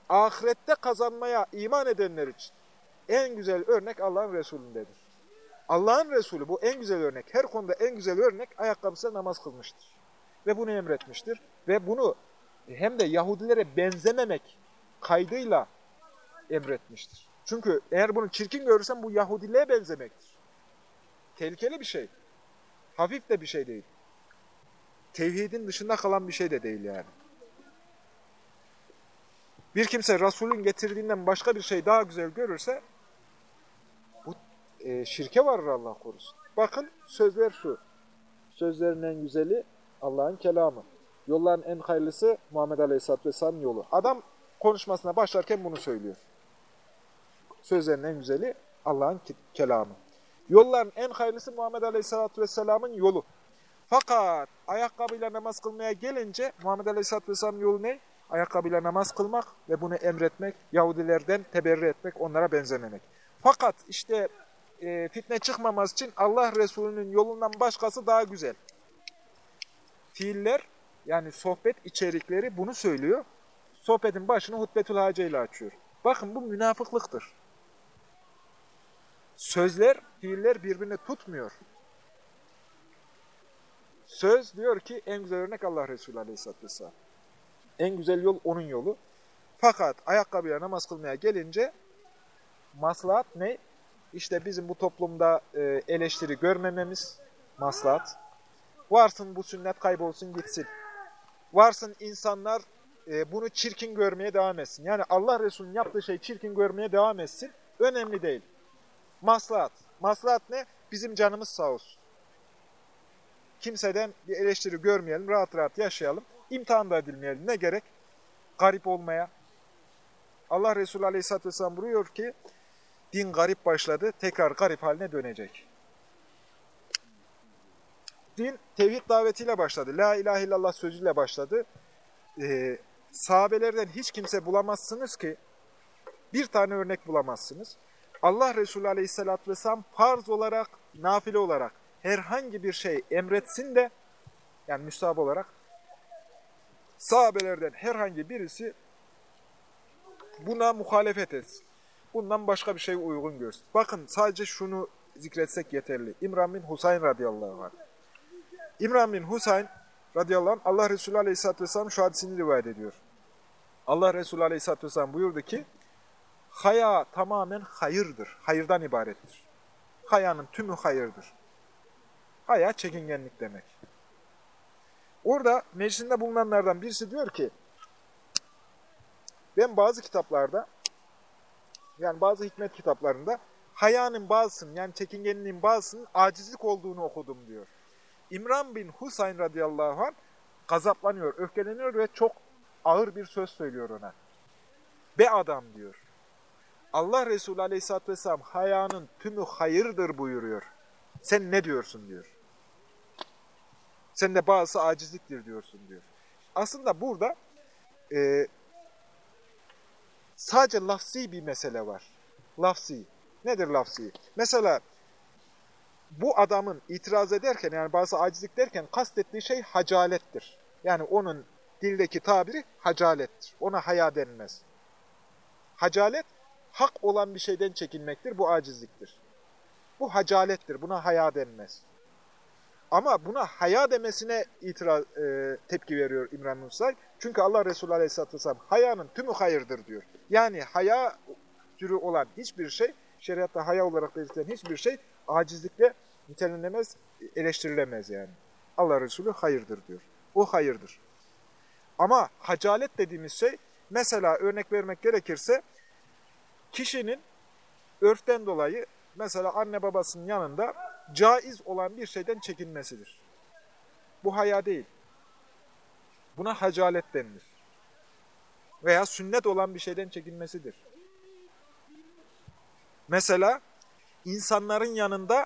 Speaker 1: ahirette kazanmaya iman edenler için en güzel örnek Allah'ın Resulündedir. Allah'ın Resulü bu en güzel örnek, her konuda en güzel örnek ayakkabısıyla namaz kılmıştır. Ve bunu emretmiştir. Ve bunu hem de Yahudilere benzememek kaydıyla emretmiştir. Çünkü eğer bunu çirkin görürsen bu Yahudiliğe benzemektir. Tehlikeli bir şey. Hafif de bir şey değil. Tevhidin dışında kalan bir şey de değil yani. Bir kimse Resul'ün getirdiğinden başka bir şey daha güzel görürse bu e, şirke varır Allah korusun. Bakın sözler şu. Sözlerin en güzeli Allah'ın kelamı. Yolların en hayırlısı Muhammed Aleyhisselatü Vesselam'ın yolu. Adam konuşmasına başlarken bunu söylüyor. Sözlerin en güzeli Allah'ın kelamı. Yolların en hayırlısı Muhammed Aleyhisselatü Vesselam'ın yolu. Fakat ayakkabıyla namaz kılmaya gelince Muhammed Aleyhisselatü Vesselam'ın yolu ne? Ayakkabıyla namaz kılmak ve bunu emretmek, Yahudilerden teberri etmek, onlara benzememek. Fakat işte e, fitne çıkmaması için Allah Resulü'nün yolundan başkası daha güzel. Fiiller yani sohbet içerikleri bunu söylüyor. Sohbetin başını hutbetül hace ile açıyor. Bakın bu münafıklıktır. Sözler, fiiller birbirini tutmuyor. Söz diyor ki en güzel örnek Allah Resulü Aleyhisselatü Vesselam. En güzel yol onun yolu. Fakat ayakkabıyla namaz kılmaya gelince maslahat ne? İşte bizim bu toplumda e, eleştiri görmememiz maslahat. Varsın bu sünnet kaybolsun gitsin. Varsın insanlar e, bunu çirkin görmeye devam etsin. Yani Allah Resulü'nün yaptığı şey çirkin görmeye devam etsin. Önemli değil. Maslahat. Maslahat ne? Bizim canımız sağ olsun. Kimseden bir eleştiri görmeyelim, rahat rahat yaşayalım. İmtihan da edilmeyelim. Ne gerek? Garip olmaya. Allah Resulü Aleyhisselatü Vesselam buyuruyor ki, din garip başladı, tekrar garip haline dönecek. Din tevhid davetiyle başladı. La ilahe illallah sözüyle başladı. Ee, sahabelerden hiç kimse bulamazsınız ki, bir tane örnek bulamazsınız. Allah Resulü Aleyhisselatü Vesselam farz olarak, nafile olarak herhangi bir şey emretsin de yani müstahap olarak sahabelerden herhangi birisi buna muhalefet etsin. Bundan başka bir şey uygun görsün. Bakın sadece şunu zikretsek yeterli. İmran bin Husayn radıyallahu anh. İmran bin Husayn radıyallahu anh Allah Resulü aleyhisselatü vesselam şu hadisini rivayet ediyor. Allah Resulü aleyhisselatü vesselam buyurdu ki haya tamamen hayırdır. Hayırdan ibarettir. Hayanın tümü hayırdır. Haya çekingenlik demek. Orada meclisinde bulunanlardan birisi diyor ki ben bazı kitaplarda yani bazı hikmet kitaplarında hayanın bazısının yani çekingenliğin bazısının acizlik olduğunu okudum diyor. İmran bin Husayn radıyallahu anh gazaplanıyor, öfkeleniyor ve çok ağır bir söz söylüyor ona. Be adam diyor. Allah Resulü aleyhisselatü vesselam hayanın tümü hayırdır buyuruyor. Sen ne diyorsun diyor. Sen de bazısı acizliktir diyorsun diyor. Aslında burada e, sadece lafzi bir mesele var. Lafzi. Nedir lafzi? Mesela bu adamın itiraz ederken yani bazı acizlik derken kastettiği şey hacalettir. Yani onun dildeki tabiri hacalettir. Ona haya denmez. Hacalet hak olan bir şeyden çekinmektir. Bu acizliktir. Bu hacalettir. Buna haya denmez. Ama buna haya demesine itiraz, e, tepki veriyor İmran Musay. Çünkü Allah Resulü Aleyhisselatü Vesselam hayanın tümü hayırdır diyor. Yani haya türü olan hiçbir şey, şeriatta haya olarak belirtilen hiçbir şey acizlikle nitelenemez, eleştirilemez yani. Allah Resulü hayırdır diyor. O hayırdır. Ama hacalet dediğimiz şey, mesela örnek vermek gerekirse, kişinin örften dolayı mesela anne babasının yanında caiz olan bir şeyden çekinmesidir. Bu haya değil. Buna hacalet denilir. Veya sünnet olan bir şeyden çekinmesidir. Mesela insanların yanında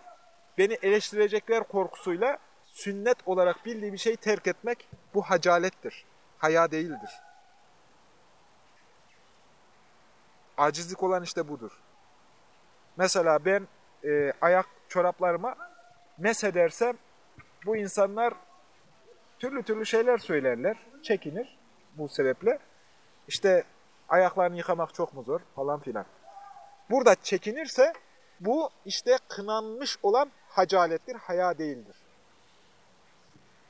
Speaker 1: beni eleştirecekler korkusuyla sünnet olarak bildiği bir şeyi terk etmek bu hacalettir. Haya değildir. Acizlik olan işte budur. Mesela ben e, ayak çoraplarıma mesedersem bu insanlar türlü türlü şeyler söylerler, çekinir bu sebeple. İşte ayaklarını yıkamak çok mu zor falan filan. Burada çekinirse bu işte kınanmış olan hacalettir, haya değildir.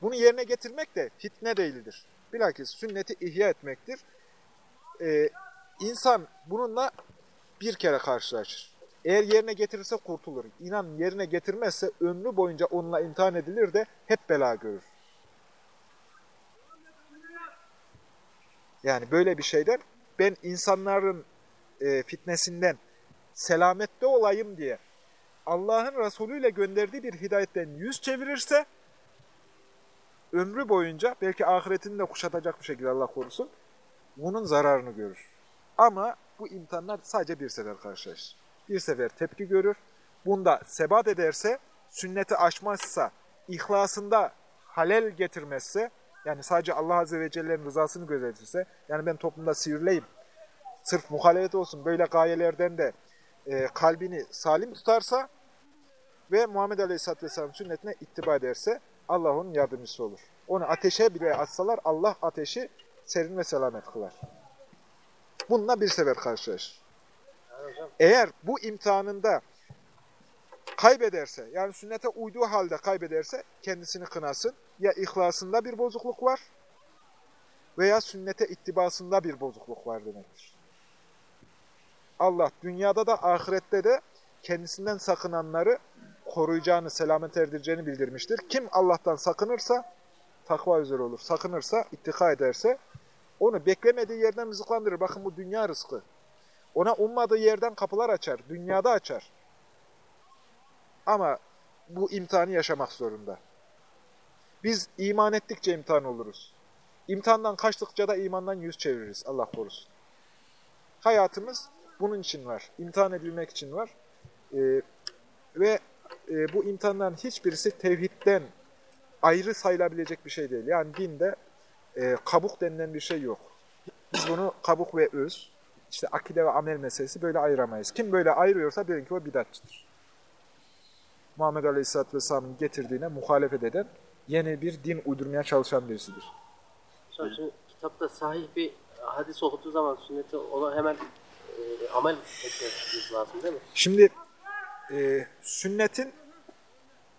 Speaker 1: Bunu yerine getirmek de fitne değildir. Bilakis sünneti ihya etmektir. Ee, insan bununla bir kere karşılaşır. Eğer yerine getirirse kurtulur. İnan yerine getirmezse ömrü boyunca onunla imtihan edilir de hep bela görür. Yani böyle bir şeyden ben insanların e, fitnesinden selamette olayım diye Allah'ın Resulü ile gönderdiği bir hidayetten yüz çevirirse ömrü boyunca belki ahiretini de kuşatacak bir şekilde Allah korusun bunun zararını görür. Ama bu imtihanlar sadece bir sefer karşılaşır. Bir sefer tepki görür. Bunda sebat ederse, sünneti aşmazsa, ihlasında halel getirmezse, yani sadece Allah Azze ve Celle'nin rızasını gözetirse, yani ben toplumda sivrileyim, sırf muhalefet olsun, böyle gayelerden de e, kalbini salim tutarsa ve Muhammed Aleyhisselatü Vesselam sünnetine ittiba ederse Allah onun yardımcısı olur. Onu ateşe bile atsalar Allah ateşi serin ve selamet kılar. Bununla bir sefer karşılaşır. Eğer bu imtihanında kaybederse, yani sünnete uyduğu halde kaybederse kendisini kınasın. Ya ihlasında bir bozukluk var veya sünnete ittibasında bir bozukluk var demektir. Allah dünyada da ahirette de kendisinden sakınanları koruyacağını, selamet erdireceğini bildirmiştir. Kim Allah'tan sakınırsa takva üzere olur. Sakınırsa, ittika ederse onu beklemediği yerden rızıklandırır. Bakın bu dünya rızkı. Ona ummadığı yerden kapılar açar. Dünyada açar. Ama bu imtihanı yaşamak zorunda. Biz iman ettikçe imtihan oluruz. İmtihandan kaçtıkça da imandan yüz çeviririz. Allah korusun. Hayatımız bunun için var. İmtihan edilmek için var. Ee, ve e, bu imtihanların hiçbirisi tevhidden ayrı sayılabilecek bir şey değil. Yani dinde e, kabuk denilen bir şey yok. Biz bunu kabuk ve öz, işte akide ve amel meselesi böyle ayıramayız. Kim böyle ayırıyorsa bilin ki o bidatçıdır. Muhammed Aleyhisselatü Vesselam'ın getirdiğine muhalefet eden, yeni bir din uydurmaya çalışan birisidir.
Speaker 2: Hocam şimdi kitapta sahih bir hadis okuduğu zaman sünneti ona hemen e, amel etmemiz lazım değil mi?
Speaker 1: Şimdi e, sünnetin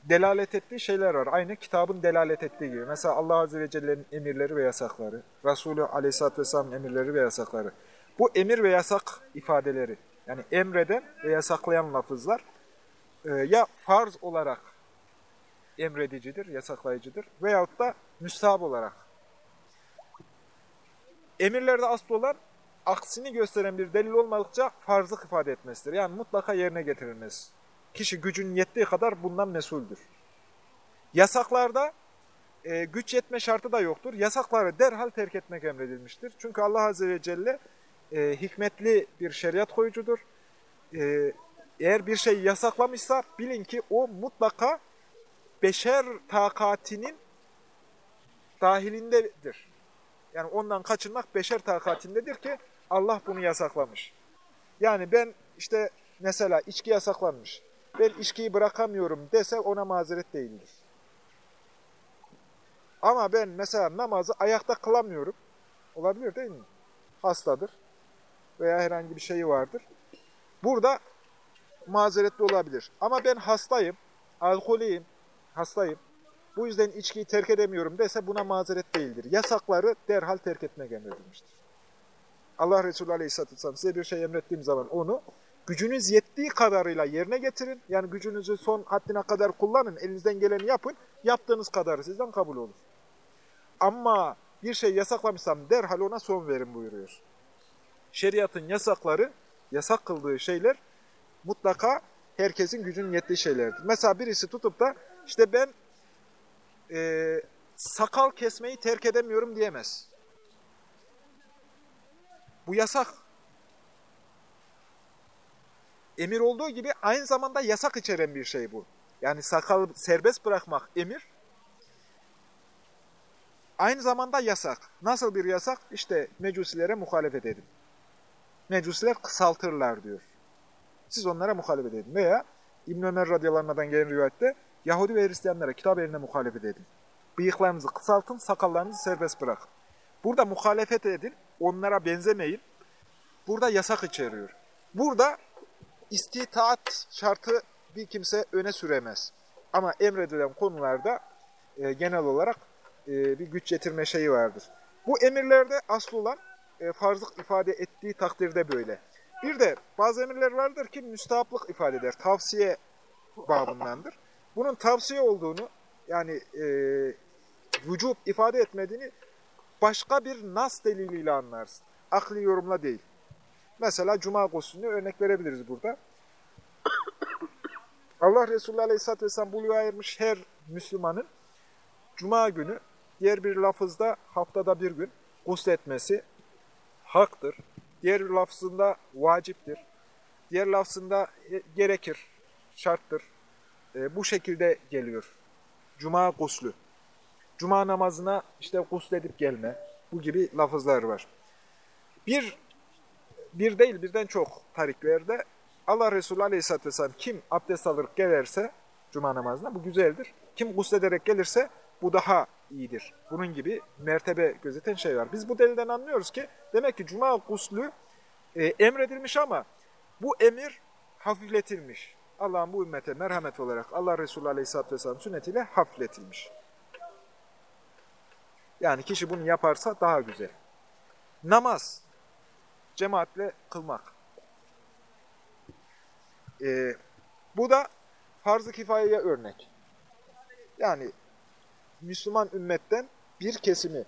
Speaker 1: delalet ettiği şeyler var. Aynı kitabın delalet ettiği gibi. Mesela Allah Azze ve Celle'nin emirleri ve yasakları, Resulü Aleyhisselatü Vesselam'ın emirleri ve yasakları. Bu emir ve yasak ifadeleri, yani emreden ve yasaklayan lafızlar e, ya farz olarak emredicidir, yasaklayıcıdır veyahut da müstahap olarak. Emirlerde asıl olan aksini gösteren bir delil olmadıkça farzlık ifade etmesidir. Yani mutlaka yerine getirilmesi. Kişi gücün yettiği kadar bundan mesuldür. Yasaklarda e, güç yetme şartı da yoktur. Yasakları derhal terk etmek emredilmiştir. Çünkü Allah Azze ve Celle e, hikmetli bir şeriat koyucudur. E, eğer bir şey yasaklamışsa bilin ki o mutlaka beşer takatinin dahilindedir. Yani ondan kaçınmak beşer takatindedir ki Allah bunu yasaklamış. Yani ben işte mesela içki yasaklanmış. Ben içkiyi bırakamıyorum dese ona mazeret değildir. Ama ben mesela namazı ayakta kılamıyorum. Olabilir değil mi? Hastadır veya herhangi bir şeyi vardır. Burada mazeretli olabilir. Ama ben hastayım, alkoliyim, hastayım. Bu yüzden içkiyi terk edemiyorum dese buna mazeret değildir. Yasakları derhal terk etmek emredilmiştir. Allah Resulü Aleyhisselatü Vesselam size bir şey emrettiğim zaman onu gücünüz yettiği kadarıyla yerine getirin. Yani gücünüzü son haddine kadar kullanın, elinizden geleni yapın. Yaptığınız kadarı sizden kabul olur. Ama bir şey yasaklamışsam derhal ona son verin buyuruyor. Şeriatın yasakları, yasak kıldığı şeyler mutlaka herkesin gücünün yettiği şeylerdir. Mesela birisi tutup da işte ben e, sakal kesmeyi terk edemiyorum diyemez. Bu yasak. Emir olduğu gibi aynı zamanda yasak içeren bir şey bu. Yani sakal serbest bırakmak emir. Aynı zamanda yasak. Nasıl bir yasak? İşte mecusilere muhalefet edin. Mecusiler kısaltırlar diyor. Siz onlara muhalefet edin. Veya İbn Ömer radıyallahu gelen rivayette Yahudi ve Hristiyanlara kitap eline muhalefet edin. Bıyıklarınızı kısaltın, sakallarınızı serbest bırakın. Burada muhalefet edin, onlara benzemeyin. Burada yasak içeriyor. Burada istitaat şartı bir kimse öne süremez. Ama emredilen konularda e, genel olarak e, bir güç getirme şeyi vardır. Bu emirlerde asıl olan e, farzlık ifade ettiği takdirde böyle. Bir de bazı emirler vardır ki müstahaplık ifade eder. Tavsiye babındandır. Bunun tavsiye olduğunu yani e, vücub ifade etmediğini başka bir nas deliliyle anlarsın. Akli yorumla değil. Mesela cuma guslünü örnek verebiliriz burada. Allah Resulü Aleyhisselatü Vesselam buluğa ayırmış her Müslümanın cuma günü diğer bir lafızda haftada bir gün gusletmesi haktır. Diğer bir lafzında vaciptir. Diğer lafzında gerekir, şarttır. E, bu şekilde geliyor. Cuma guslü. Cuma namazına işte gusledip gelme. Bu gibi lafızlar var. Bir, bir değil birden çok tariklerde Allah Resulü Aleyhisselatü Vesselam kim abdest alır gelirse Cuma namazına bu güzeldir. Kim guslederek gelirse bu daha iyidir. Bunun gibi mertebe gözeten şey var. Biz bu delilden anlıyoruz ki demek ki Cuma guslü e, emredilmiş ama bu emir hafifletilmiş. Allah'ın bu ümmete merhamet olarak Allah Resulü Aleyhisselatü Vesselam sünnetiyle hafifletilmiş. Yani kişi bunu yaparsa daha güzel. Namaz, cemaatle kılmak. Ee, bu da farz-ı kifayeye örnek. Yani Müslüman ümmetten bir kesimi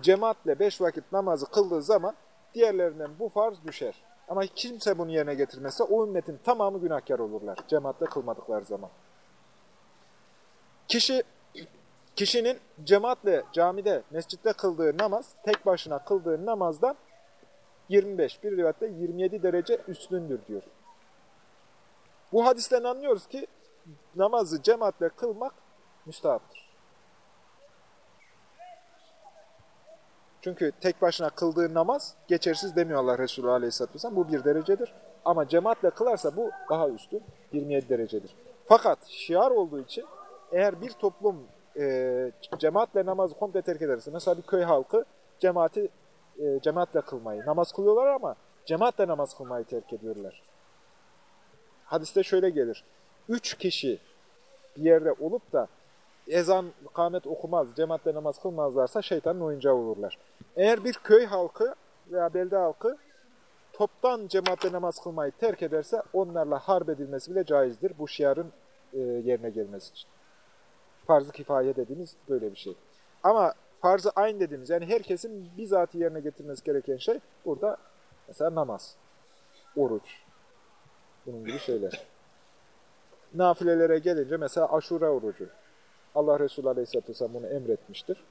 Speaker 1: cemaatle beş vakit namazı kıldığı zaman diğerlerinden bu farz düşer. Ama kimse bunu yerine getirmezse o ümmetin tamamı günahkar olurlar cemaatle kılmadıkları zaman. Kişi Kişinin cemaatle camide, mescitte kıldığı namaz, tek başına kıldığı namazdan 25, bir rivayette 27 derece üstündür diyor. Bu hadisten anlıyoruz ki namazı cemaatle kılmak müstahaptır. Çünkü tek başına kıldığı namaz geçersiz demiyor Allah Resulü Aleyhisselatü Vesselam. Bu bir derecedir. Ama cemaatle kılarsa bu daha üstün, 27 derecedir. Fakat şiar olduğu için eğer bir toplum e, cemaatle namazı komple terk ederse, mesela bir köy halkı cemaati e, cemaatle kılmayı, namaz kılıyorlar ama cemaatle namaz kılmayı terk ediyorlar. Hadiste şöyle gelir. Üç kişi bir yerde olup da ezan, kamet okumaz, cemaatle namaz kılmazlarsa şeytanın oyuncağı olurlar. Eğer bir köy halkı veya belde halkı toptan cemaatle namaz kılmayı terk ederse onlarla harp edilmesi bile caizdir bu şiarın e, yerine gelmesi için. Farz-ı kifaye dediğimiz böyle bir şey. Ama farz-ı ayn dediğimiz yani herkesin bizatihi yerine getirmesi gereken şey burada mesela namaz, oruç, bunun gibi şeyler. Nafilelere gelince mesela aşure orucu. Allah Resulü Aleyhisselatü Vesselam bunu emretmiştir.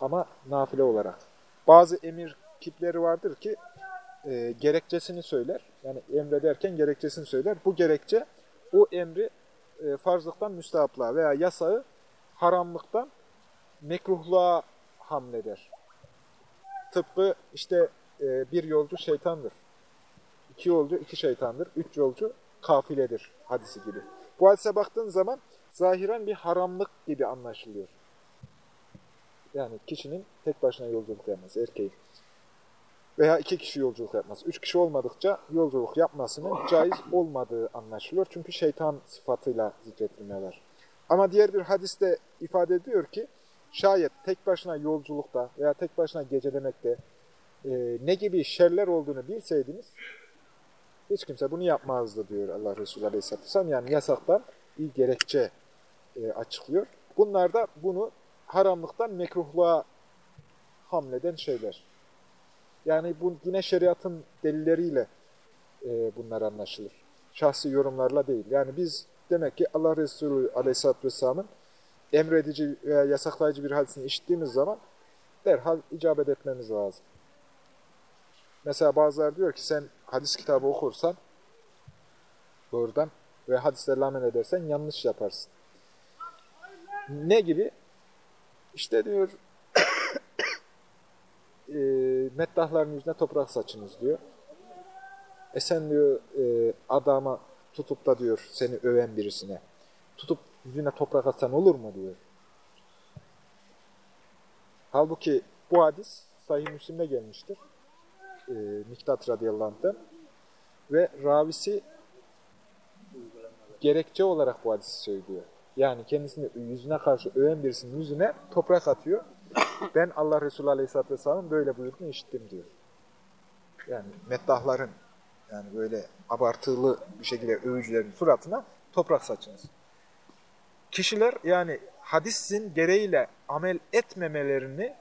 Speaker 1: Ama nafile olarak. Bazı emir kitleri vardır ki e, gerekçesini söyler. Yani emrederken gerekçesini söyler. Bu gerekçe o emri e, farzlıktan müstahaplığa veya yasağı haramlıktan mekruhluğa hamleder. Tıpkı işte e, bir yolcu şeytandır. İki yolcu iki şeytandır. Üç yolcu kafiledir hadisi gibi. Bu hadise baktığın zaman zahiren bir haramlık gibi anlaşılıyor. Yani kişinin tek başına yolculuk yapması, erkeğin. Veya iki kişi yolculuk yapması. Üç kişi olmadıkça yolculuk yapmasının caiz olmadığı anlaşılıyor. Çünkü şeytan sıfatıyla zikretilmeler. Ama diğer bir hadiste ifade ediyor ki, şayet tek başına yolculukta veya tek başına gecelemekte e, ne gibi şerler olduğunu bilseydiniz, hiç kimse bunu yapmazdı diyor Allah Resulü Aleyhisselatü Vesselam. Yani yasaktan bir gerekçe e, açıklıyor. Bunlar da bunu haramlıktan mekruhluğa hamleden şeyler. Yani bu yine şeriatın delilleriyle e, bunlar anlaşılır. Şahsi yorumlarla değil. Yani biz demek ki Allah Resulü Aleyhisselatü Vesselam'ın emredici veya yasaklayıcı bir hadisini işittiğimiz zaman derhal icabet etmemiz lazım. Mesela bazıları diyor ki sen hadis kitabı okursan doğrudan ve hadislerle amel edersen yanlış yaparsın. Ne gibi? İşte diyor [coughs] e, meddahların yüzüne toprak saçınız diyor. E sen diyor e, adama tutup da diyor seni öven birisine tutup yüzüne toprak atsan olur mu diyor. Halbuki bu hadis Sahih Müslim'de gelmiştir. E, Miktat radıyallahu anh'tan. Ve ravisi gerekçe olarak bu hadisi söylüyor. Yani kendisini yüzüne karşı öven birisinin yüzüne toprak atıyor. Ben Allah Resulü Aleyhisselatü Vesselam'ın böyle buyurduğunu işittim diyor. Yani meddahların yani böyle abartılı bir şekilde övücülerin suratına toprak saçınız. Kişiler yani hadisin gereğiyle amel etmemelerini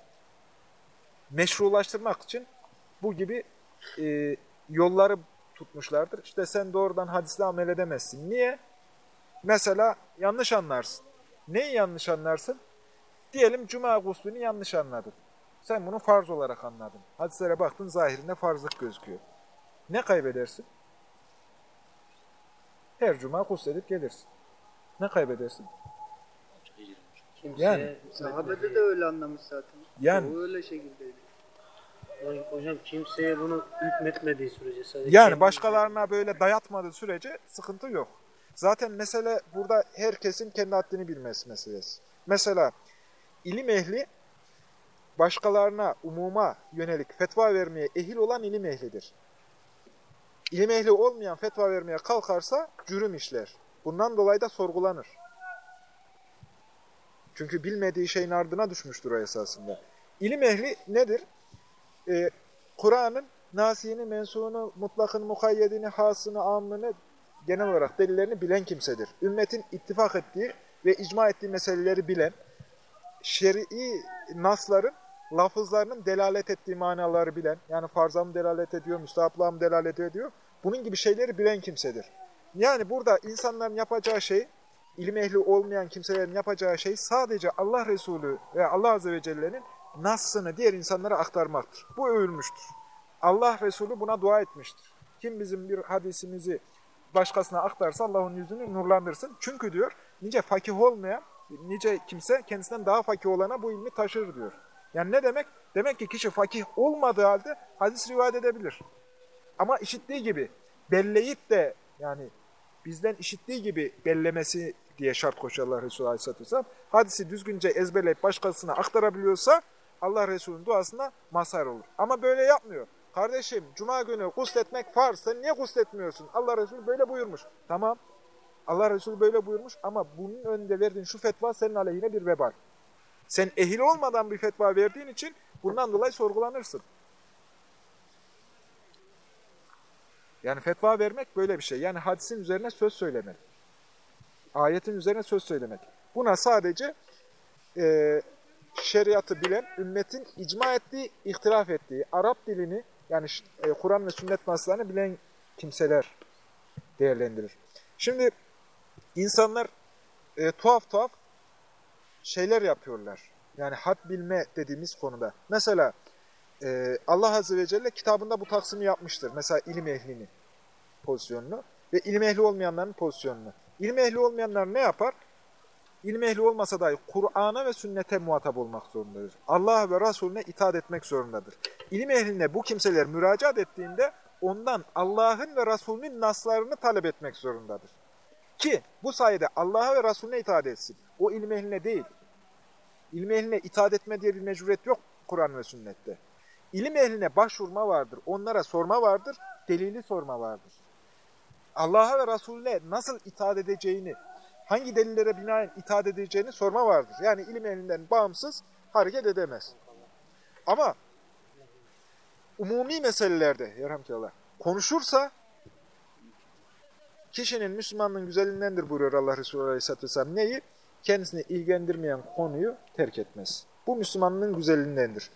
Speaker 1: meşrulaştırmak için bu gibi e, yolları tutmuşlardır. İşte sen doğrudan hadisle amel edemezsin. Niye? Mesela yanlış anlarsın. Neyi yanlış anlarsın? Diyelim cuma guslünü yanlış anladın. Sen bunu farz olarak anladın. Hadislere baktın zahirinde farzlık gözüküyor. Ne kaybedersin? Her cuma gusledip gelirsin. Ne kaybedersin?
Speaker 2: Kimseye
Speaker 1: Yani.
Speaker 3: Sahabede de öyle anlamış zaten.
Speaker 1: Yani.
Speaker 3: O öyle şekildeydi.
Speaker 2: Yani hocam kimseye bunu hükmetmediği sürece sadece
Speaker 1: Yani başkalarına böyle dayatmadığı sürece sıkıntı yok. Zaten mesele burada herkesin kendi haddini bilmesi meselesi. Mesela ilim ehli başkalarına, umuma yönelik fetva vermeye ehil olan ilim ehlidir. İlim ehli olmayan fetva vermeye kalkarsa cürüm işler. Bundan dolayı da sorgulanır. Çünkü bilmediği şeyin ardına düşmüştür o esasında. İlim ehli nedir? Ee, Kur'an'ın nasiyini, mensuğunu, mutlakını, mukayyedini, hasını, amını, genel olarak delillerini bilen kimsedir. Ümmetin ittifak ettiği ve icma ettiği meseleleri bilen, şer'i nasların lafızlarının delalet ettiği manaları bilen, yani farza mı delalet ediyor, müstahaplığa mı delalet ediyor, bunun gibi şeyleri bilen kimsedir. Yani burada insanların yapacağı şey, ilim ehli olmayan kimselerin yapacağı şey sadece Allah Resulü ve Allah Azze ve Celle'nin nassını diğer insanlara aktarmaktır. Bu övülmüştür. Allah Resulü buna dua etmiştir. Kim bizim bir hadisimizi başkasına aktarsa Allah'ın yüzünü nurlandırsın. Çünkü diyor, nice fakih olmayan, nice kimse kendisinden daha fakih olana bu ilmi taşır diyor. Yani ne demek? Demek ki kişi fakih olmadığı halde hadis rivayet edebilir. Ama işittiği gibi belleyip de yani bizden işittiği gibi bellemesi diye şart koşarlar Resulü Aleyhisselatü Vesselam. Hadisi düzgünce ezberleyip başkasına aktarabiliyorsa Allah Resulü'nün duasına mazhar olur. Ama böyle yapmıyor. Kardeşim cuma günü gusletmek farz. Sen niye gusletmiyorsun? Allah Resulü böyle buyurmuş. Tamam. Allah Resulü böyle buyurmuş ama bunun önünde verdiğin şu fetva senin aleyhine bir vebal. Sen ehil olmadan bir fetva verdiğin için bundan dolayı sorgulanırsın. Yani fetva vermek böyle bir şey. Yani hadisin üzerine söz söylemek. Ayetin üzerine söz söylemek. Buna sadece e, şeriatı bilen, ümmetin icma ettiği, ihtilaf ettiği, Arap dilini yani e, Kur'an ve sünnet naslarını bilen kimseler değerlendirir. Şimdi insanlar e, tuhaf tuhaf şeyler yapıyorlar. Yani had bilme dediğimiz konuda. Mesela e, Allah Azze ve Celle kitabında bu taksimi yapmıştır. Mesela ilim ehlini pozisyonunu ve ilim ehli olmayanların pozisyonunu. İlim ehli olmayanlar ne yapar? İlim ehli olmasa dahi Kur'an'a ve sünnete muhatap olmak zorundadır. Allah ve Resulüne itaat etmek zorundadır. İlim ehline bu kimseler müracaat ettiğinde ondan Allah'ın ve Resulünün naslarını talep etmek zorundadır. Ki bu sayede Allah'a ve Resulüne itaat etsin. O ilim ehline değil. İlim ehline itaat etme diye bir mecburiyet yok Kur'an ve sünnette. İlim ehline başvurma vardır, onlara sorma vardır, delili sorma vardır. Allah'a ve Resulüne nasıl itaat edeceğini, hangi delillere binaen itaat edeceğini sorma vardır. Yani ilim elinden bağımsız hareket edemez. Ama umumi meselelerde, yarhamdülillah, konuşursa kişinin Müslümanlığın güzelliğindendir buyuruyor Allah Resulü Aleyhisselatü Vesselam. Neyi? Kendisini ilgilendirmeyen konuyu terk etmez. Bu Müslümanlığın güzelliğindendir.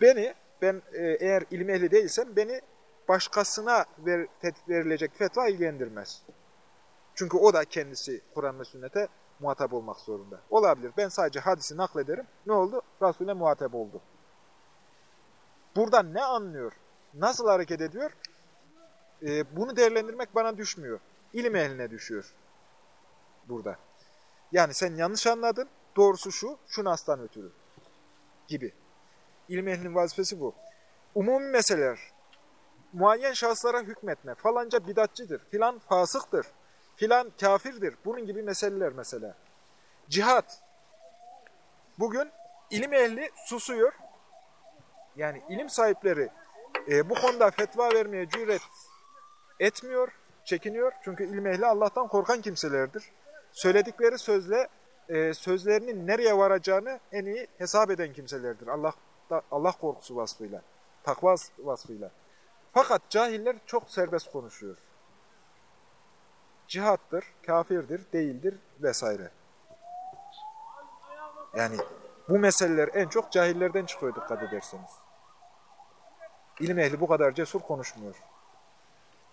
Speaker 1: Beni, ben e, eğer ilim ehli değilsem, beni başkasına ver, verilecek fetva ilgilendirmez. Çünkü o da kendisi Kur'an ve sünnete muhatap olmak zorunda. Olabilir. Ben sadece hadisi naklederim. Ne oldu? Resul'e muhatap oldu. Buradan ne anlıyor? Nasıl hareket ediyor? Ee, bunu değerlendirmek bana düşmüyor. İlim ehline düşüyor. Burada. Yani sen yanlış anladın. Doğrusu şu, şu nastan ötürü. Gibi. İlim ehlinin vazifesi bu. Umumi meseleler. Muayyen şahıslara hükmetme. Falanca bidatçıdır. Filan fasıktır filan kafirdir. Bunun gibi meseleler mesela. Cihat. Bugün ilim ehli susuyor. Yani ilim sahipleri e, bu konuda fetva vermeye cüret etmiyor, çekiniyor. Çünkü ilim ehli Allah'tan korkan kimselerdir. Söyledikleri sözle e, sözlerinin nereye varacağını en iyi hesap eden kimselerdir. Allah Allah korkusu vasfıyla, takva vasfıyla. Fakat cahiller çok serbest konuşuyor cihattır, kafirdir, değildir vesaire. Yani bu meseleler en çok cahillerden çıkıyor dikkat ederseniz. İlim ehli bu kadar cesur konuşmuyor.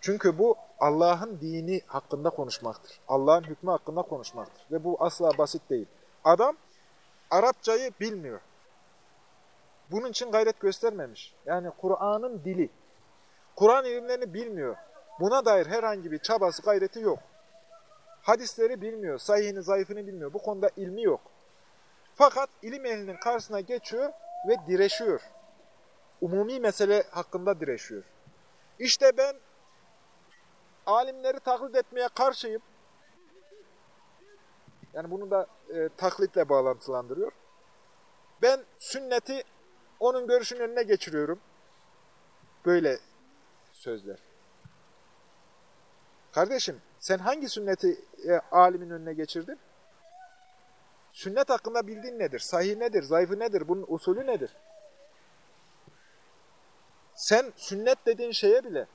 Speaker 1: Çünkü bu Allah'ın dini hakkında konuşmaktır. Allah'ın hükmü hakkında konuşmaktır. Ve bu asla basit değil. Adam Arapçayı bilmiyor. Bunun için gayret göstermemiş. Yani Kur'an'ın dili. Kur'an ilimlerini bilmiyor. Buna dair herhangi bir çabası, gayreti yok. Hadisleri bilmiyor, sahihini, zayıfını bilmiyor. Bu konuda ilmi yok. Fakat ilim ehlinin karşısına geçiyor ve direşiyor. Umumi mesele hakkında direşiyor. İşte ben alimleri taklit etmeye karşıyım. Yani bunu da e, taklitle bağlantılandırıyor. Ben sünneti onun görüşünün önüne geçiriyorum. Böyle sözler. Kardeşim sen hangi sünneti e, alimin önüne geçirdin? Sünnet hakkında bildiğin nedir? Sahih nedir? Zayıfı nedir? Bunun usulü nedir? Sen sünnet dediğin şeye bile,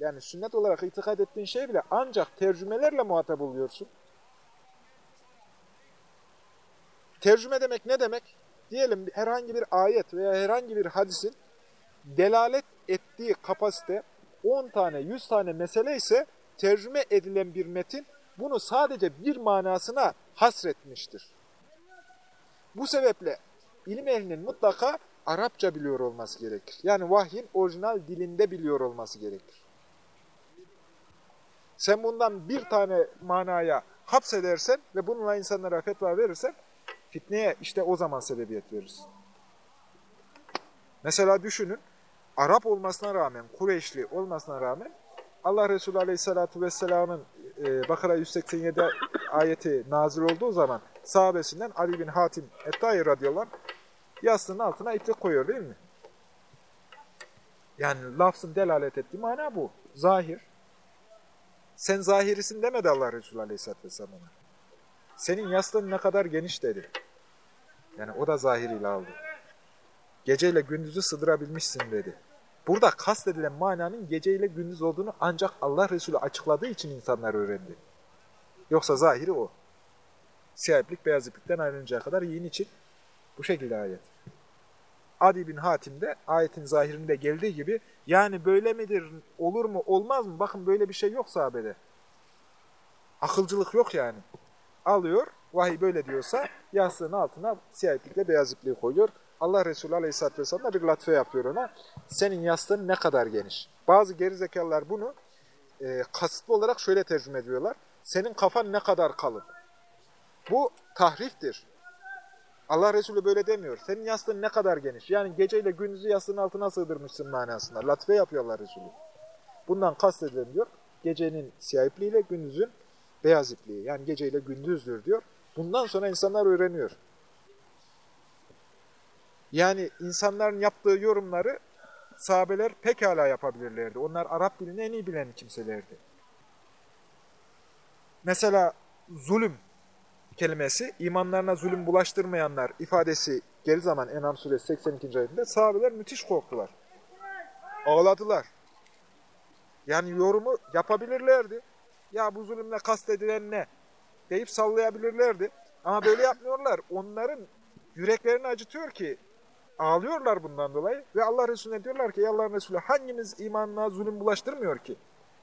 Speaker 1: yani sünnet olarak itikad ettiğin şeye bile ancak tercümelerle muhatap oluyorsun. Tercüme demek ne demek? Diyelim herhangi bir ayet veya herhangi bir hadisin delalet ettiği kapasite 10 tane, 100 tane mesele ise tercüme edilen bir metin bunu sadece bir manasına hasretmiştir. Bu sebeple ilim ehlinin mutlaka Arapça biliyor olması gerekir. Yani vahyin orijinal dilinde biliyor olması gerekir. Sen bundan bir tane manaya hapsedersen ve bununla insanlara fetva verirsen fitneye işte o zaman sebebiyet verirsin. Mesela düşünün, Arap olmasına rağmen, Kureyşli olmasına rağmen Allah Resulü Aleyhisselatü Vesselam'ın e, Bakara 187 ayeti nazil olduğu zaman sahabesinden Ali bin Hatim Ettayi radıyallahu anh yastığının altına iplik koyuyor değil mi? Yani lafzın delalet ettiği mana bu. Zahir. Sen zahirisin demedi Allah Resulü Aleyhisselatü Vesselam. Senin yastığın ne kadar geniş dedi. Yani o da zahiriyle aldı. Geceyle gündüzü sığdırabilmişsin dedi. Burada kastedilen mananın geceyle gündüz olduğunu ancak Allah Resulü açıkladığı için insanlar öğrendi. Yoksa zahiri o. Siyah iplik beyaz iplikten ayrılıncaya kadar yiyin için bu şekilde ayet. Adi bin Hatim de ayetin zahirinde geldiği gibi yani böyle midir, olur mu, olmaz mı? Bakın böyle bir şey yok sahabede. Akılcılık yok yani. Alıyor, vahiy böyle diyorsa yastığın altına siyah iplikle beyaz ipliği koyuyor. Allah Resulü Aleyhisselatü Vesselam da bir latfe yapıyor ona. Senin yastığın ne kadar geniş? Bazı gerizekalılar bunu e, kasıtlı olarak şöyle tercüme ediyorlar. Senin kafan ne kadar kalın? Bu tahriftir. Allah Resulü böyle demiyor. Senin yastığın ne kadar geniş? Yani geceyle gündüzü yastığın altına sığdırmışsın manasında. Latife yapıyor Allah Resulü. Bundan kastedilen diyor, gecenin siyah ipliğiyle gündüzün beyaz ipliği. Yani geceyle gündüzdür diyor. Bundan sonra insanlar öğreniyor. Yani insanların yaptığı yorumları sahabeler pekala yapabilirlerdi. Onlar Arap dilini en iyi bilen kimselerdi. Mesela zulüm kelimesi, imanlarına zulüm bulaştırmayanlar ifadesi geri zaman Enam suresi 82. ayetinde sahabeler müthiş korktular. Ağladılar. Yani yorumu yapabilirlerdi. Ya bu zulümle kastedilen ne? Deyip sallayabilirlerdi. Ama böyle yapmıyorlar. Onların yüreklerini acıtıyor ki ağlıyorlar bundan dolayı ve Allah Resulüne diyorlar ki Allah'ın Resulü hanginiz imanına zulüm bulaştırmıyor ki?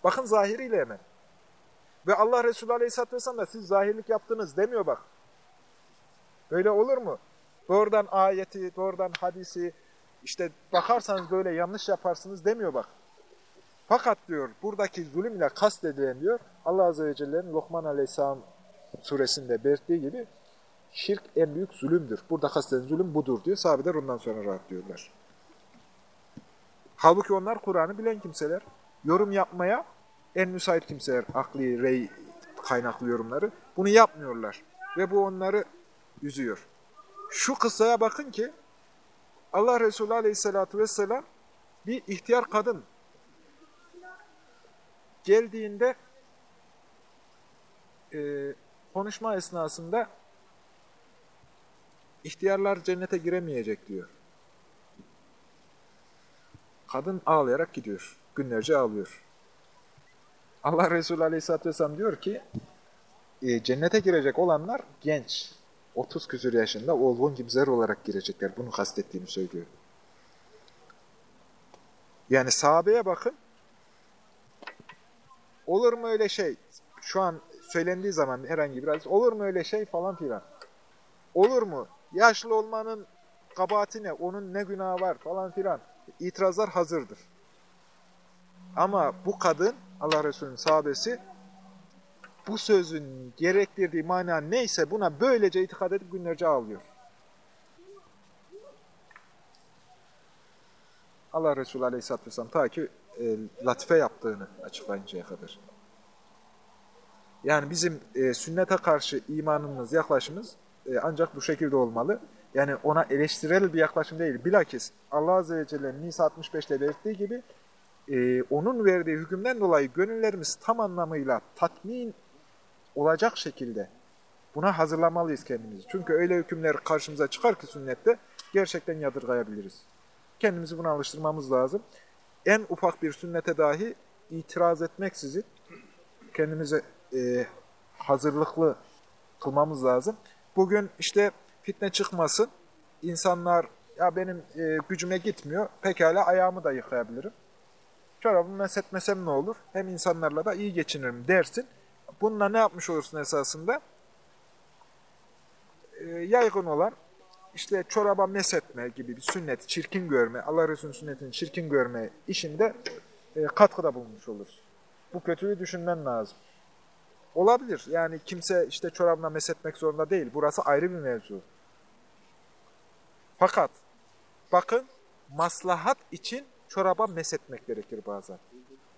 Speaker 1: Bakın zahiriyle hemen. Ve Allah Resulü Aleyhisselatü Vesselam da siz zahirlik yaptınız demiyor bak. Böyle olur mu? Doğrudan ayeti, doğrudan hadisi, işte bakarsanız böyle yanlış yaparsınız demiyor bak. Fakat diyor buradaki zulüm ile kastedilen diyor Allah Azze ve Celle'nin Lokman Aleyhisselam suresinde belirttiği gibi şirk en büyük zulümdür. Burada kastedilen zulüm budur diyor. Sahabeler ondan sonra rahat diyorlar. Halbuki onlar Kur'an'ı bilen kimseler. Yorum yapmaya en müsait kimseler, akli, rey kaynaklı yorumları. Bunu yapmıyorlar. Ve bu onları üzüyor. Şu kıssaya bakın ki Allah Resulü Aleyhisselatü Vesselam bir ihtiyar kadın geldiğinde e, konuşma esnasında ihtiyarlar cennete giremeyecek diyor. Kadın ağlayarak gidiyor. Günlerce ağlıyor. Allah Resulü Aleyhisselatü Vesselam diyor ki e, cennete girecek olanlar genç. 30 küsur yaşında olgun kimseler olarak girecekler. Bunu kastettiğini söylüyor. Yani sahabeye bakın. Olur mu öyle şey? Şu an söylendiği zaman herhangi bir hadis. Olur mu öyle şey falan filan. Olur mu? Yaşlı olmanın kabahati ne? Onun ne günahı var falan filan. İtirazlar hazırdır. Ama bu kadın, Allah Resulü'nün sahabesi, bu sözün gerektirdiği mana neyse buna böylece itikad edip günlerce ağlıyor. Allah Resulü Aleyhisselatü Vesselam ta ki e, latife yaptığını açıklayıncaya kadar. Yani bizim e, sünnete karşı imanımız, yaklaşımız e, ancak bu şekilde olmalı. Yani ona eleştirel bir yaklaşım değil. Bilakis Allah Azze ve Celle'nin Nisa 65'te belirttiği gibi e, onun verdiği hükümden dolayı gönüllerimiz tam anlamıyla tatmin olacak şekilde buna hazırlamalıyız kendimizi. Çünkü öyle hükümler karşımıza çıkar ki sünnette gerçekten yadırgayabiliriz. Kendimizi buna alıştırmamız lazım. En ufak bir sünnete dahi itiraz etmeksizin kendimize e, hazırlıklı kılmamız lazım. Bugün işte fitne çıkmasın, insanlar ya benim e, gücüme gitmiyor, pekala ayağımı da yıkayabilirim. Çorabımı mesetmesem ne olur? Hem insanlarla da iyi geçinirim dersin. Bununla ne yapmış olursun esasında? E, yaygın olan işte çoraba mesetme gibi bir sünnet, çirkin görme, Allah Resulü'nün sünnetini çirkin görme işinde e, katkıda bulunmuş olursun. Bu kötüyü düşünmen lazım. Olabilir. Yani kimse işte çorabına mesetmek zorunda değil. Burası ayrı bir mevzu. Fakat bakın maslahat için çoraba mesetmek gerekir bazen.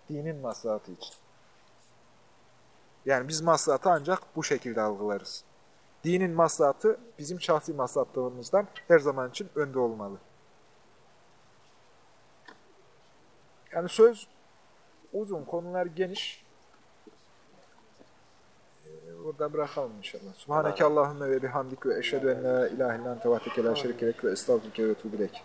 Speaker 1: Dinin maslahatı için. Yani biz maslahatı ancak bu şekilde algılarız. Dinin maslahatı bizim şahsi maslahatlığımızdan her zaman için önde olmalı. Yani söz uzun, konular geniş. Burada bırakalım inşallah. Subhaneke Allahümme ve bihamdik ve eşhedü en la ilahe illan tevahdeke la şerike lek ve estağfurke ve tuğbilek.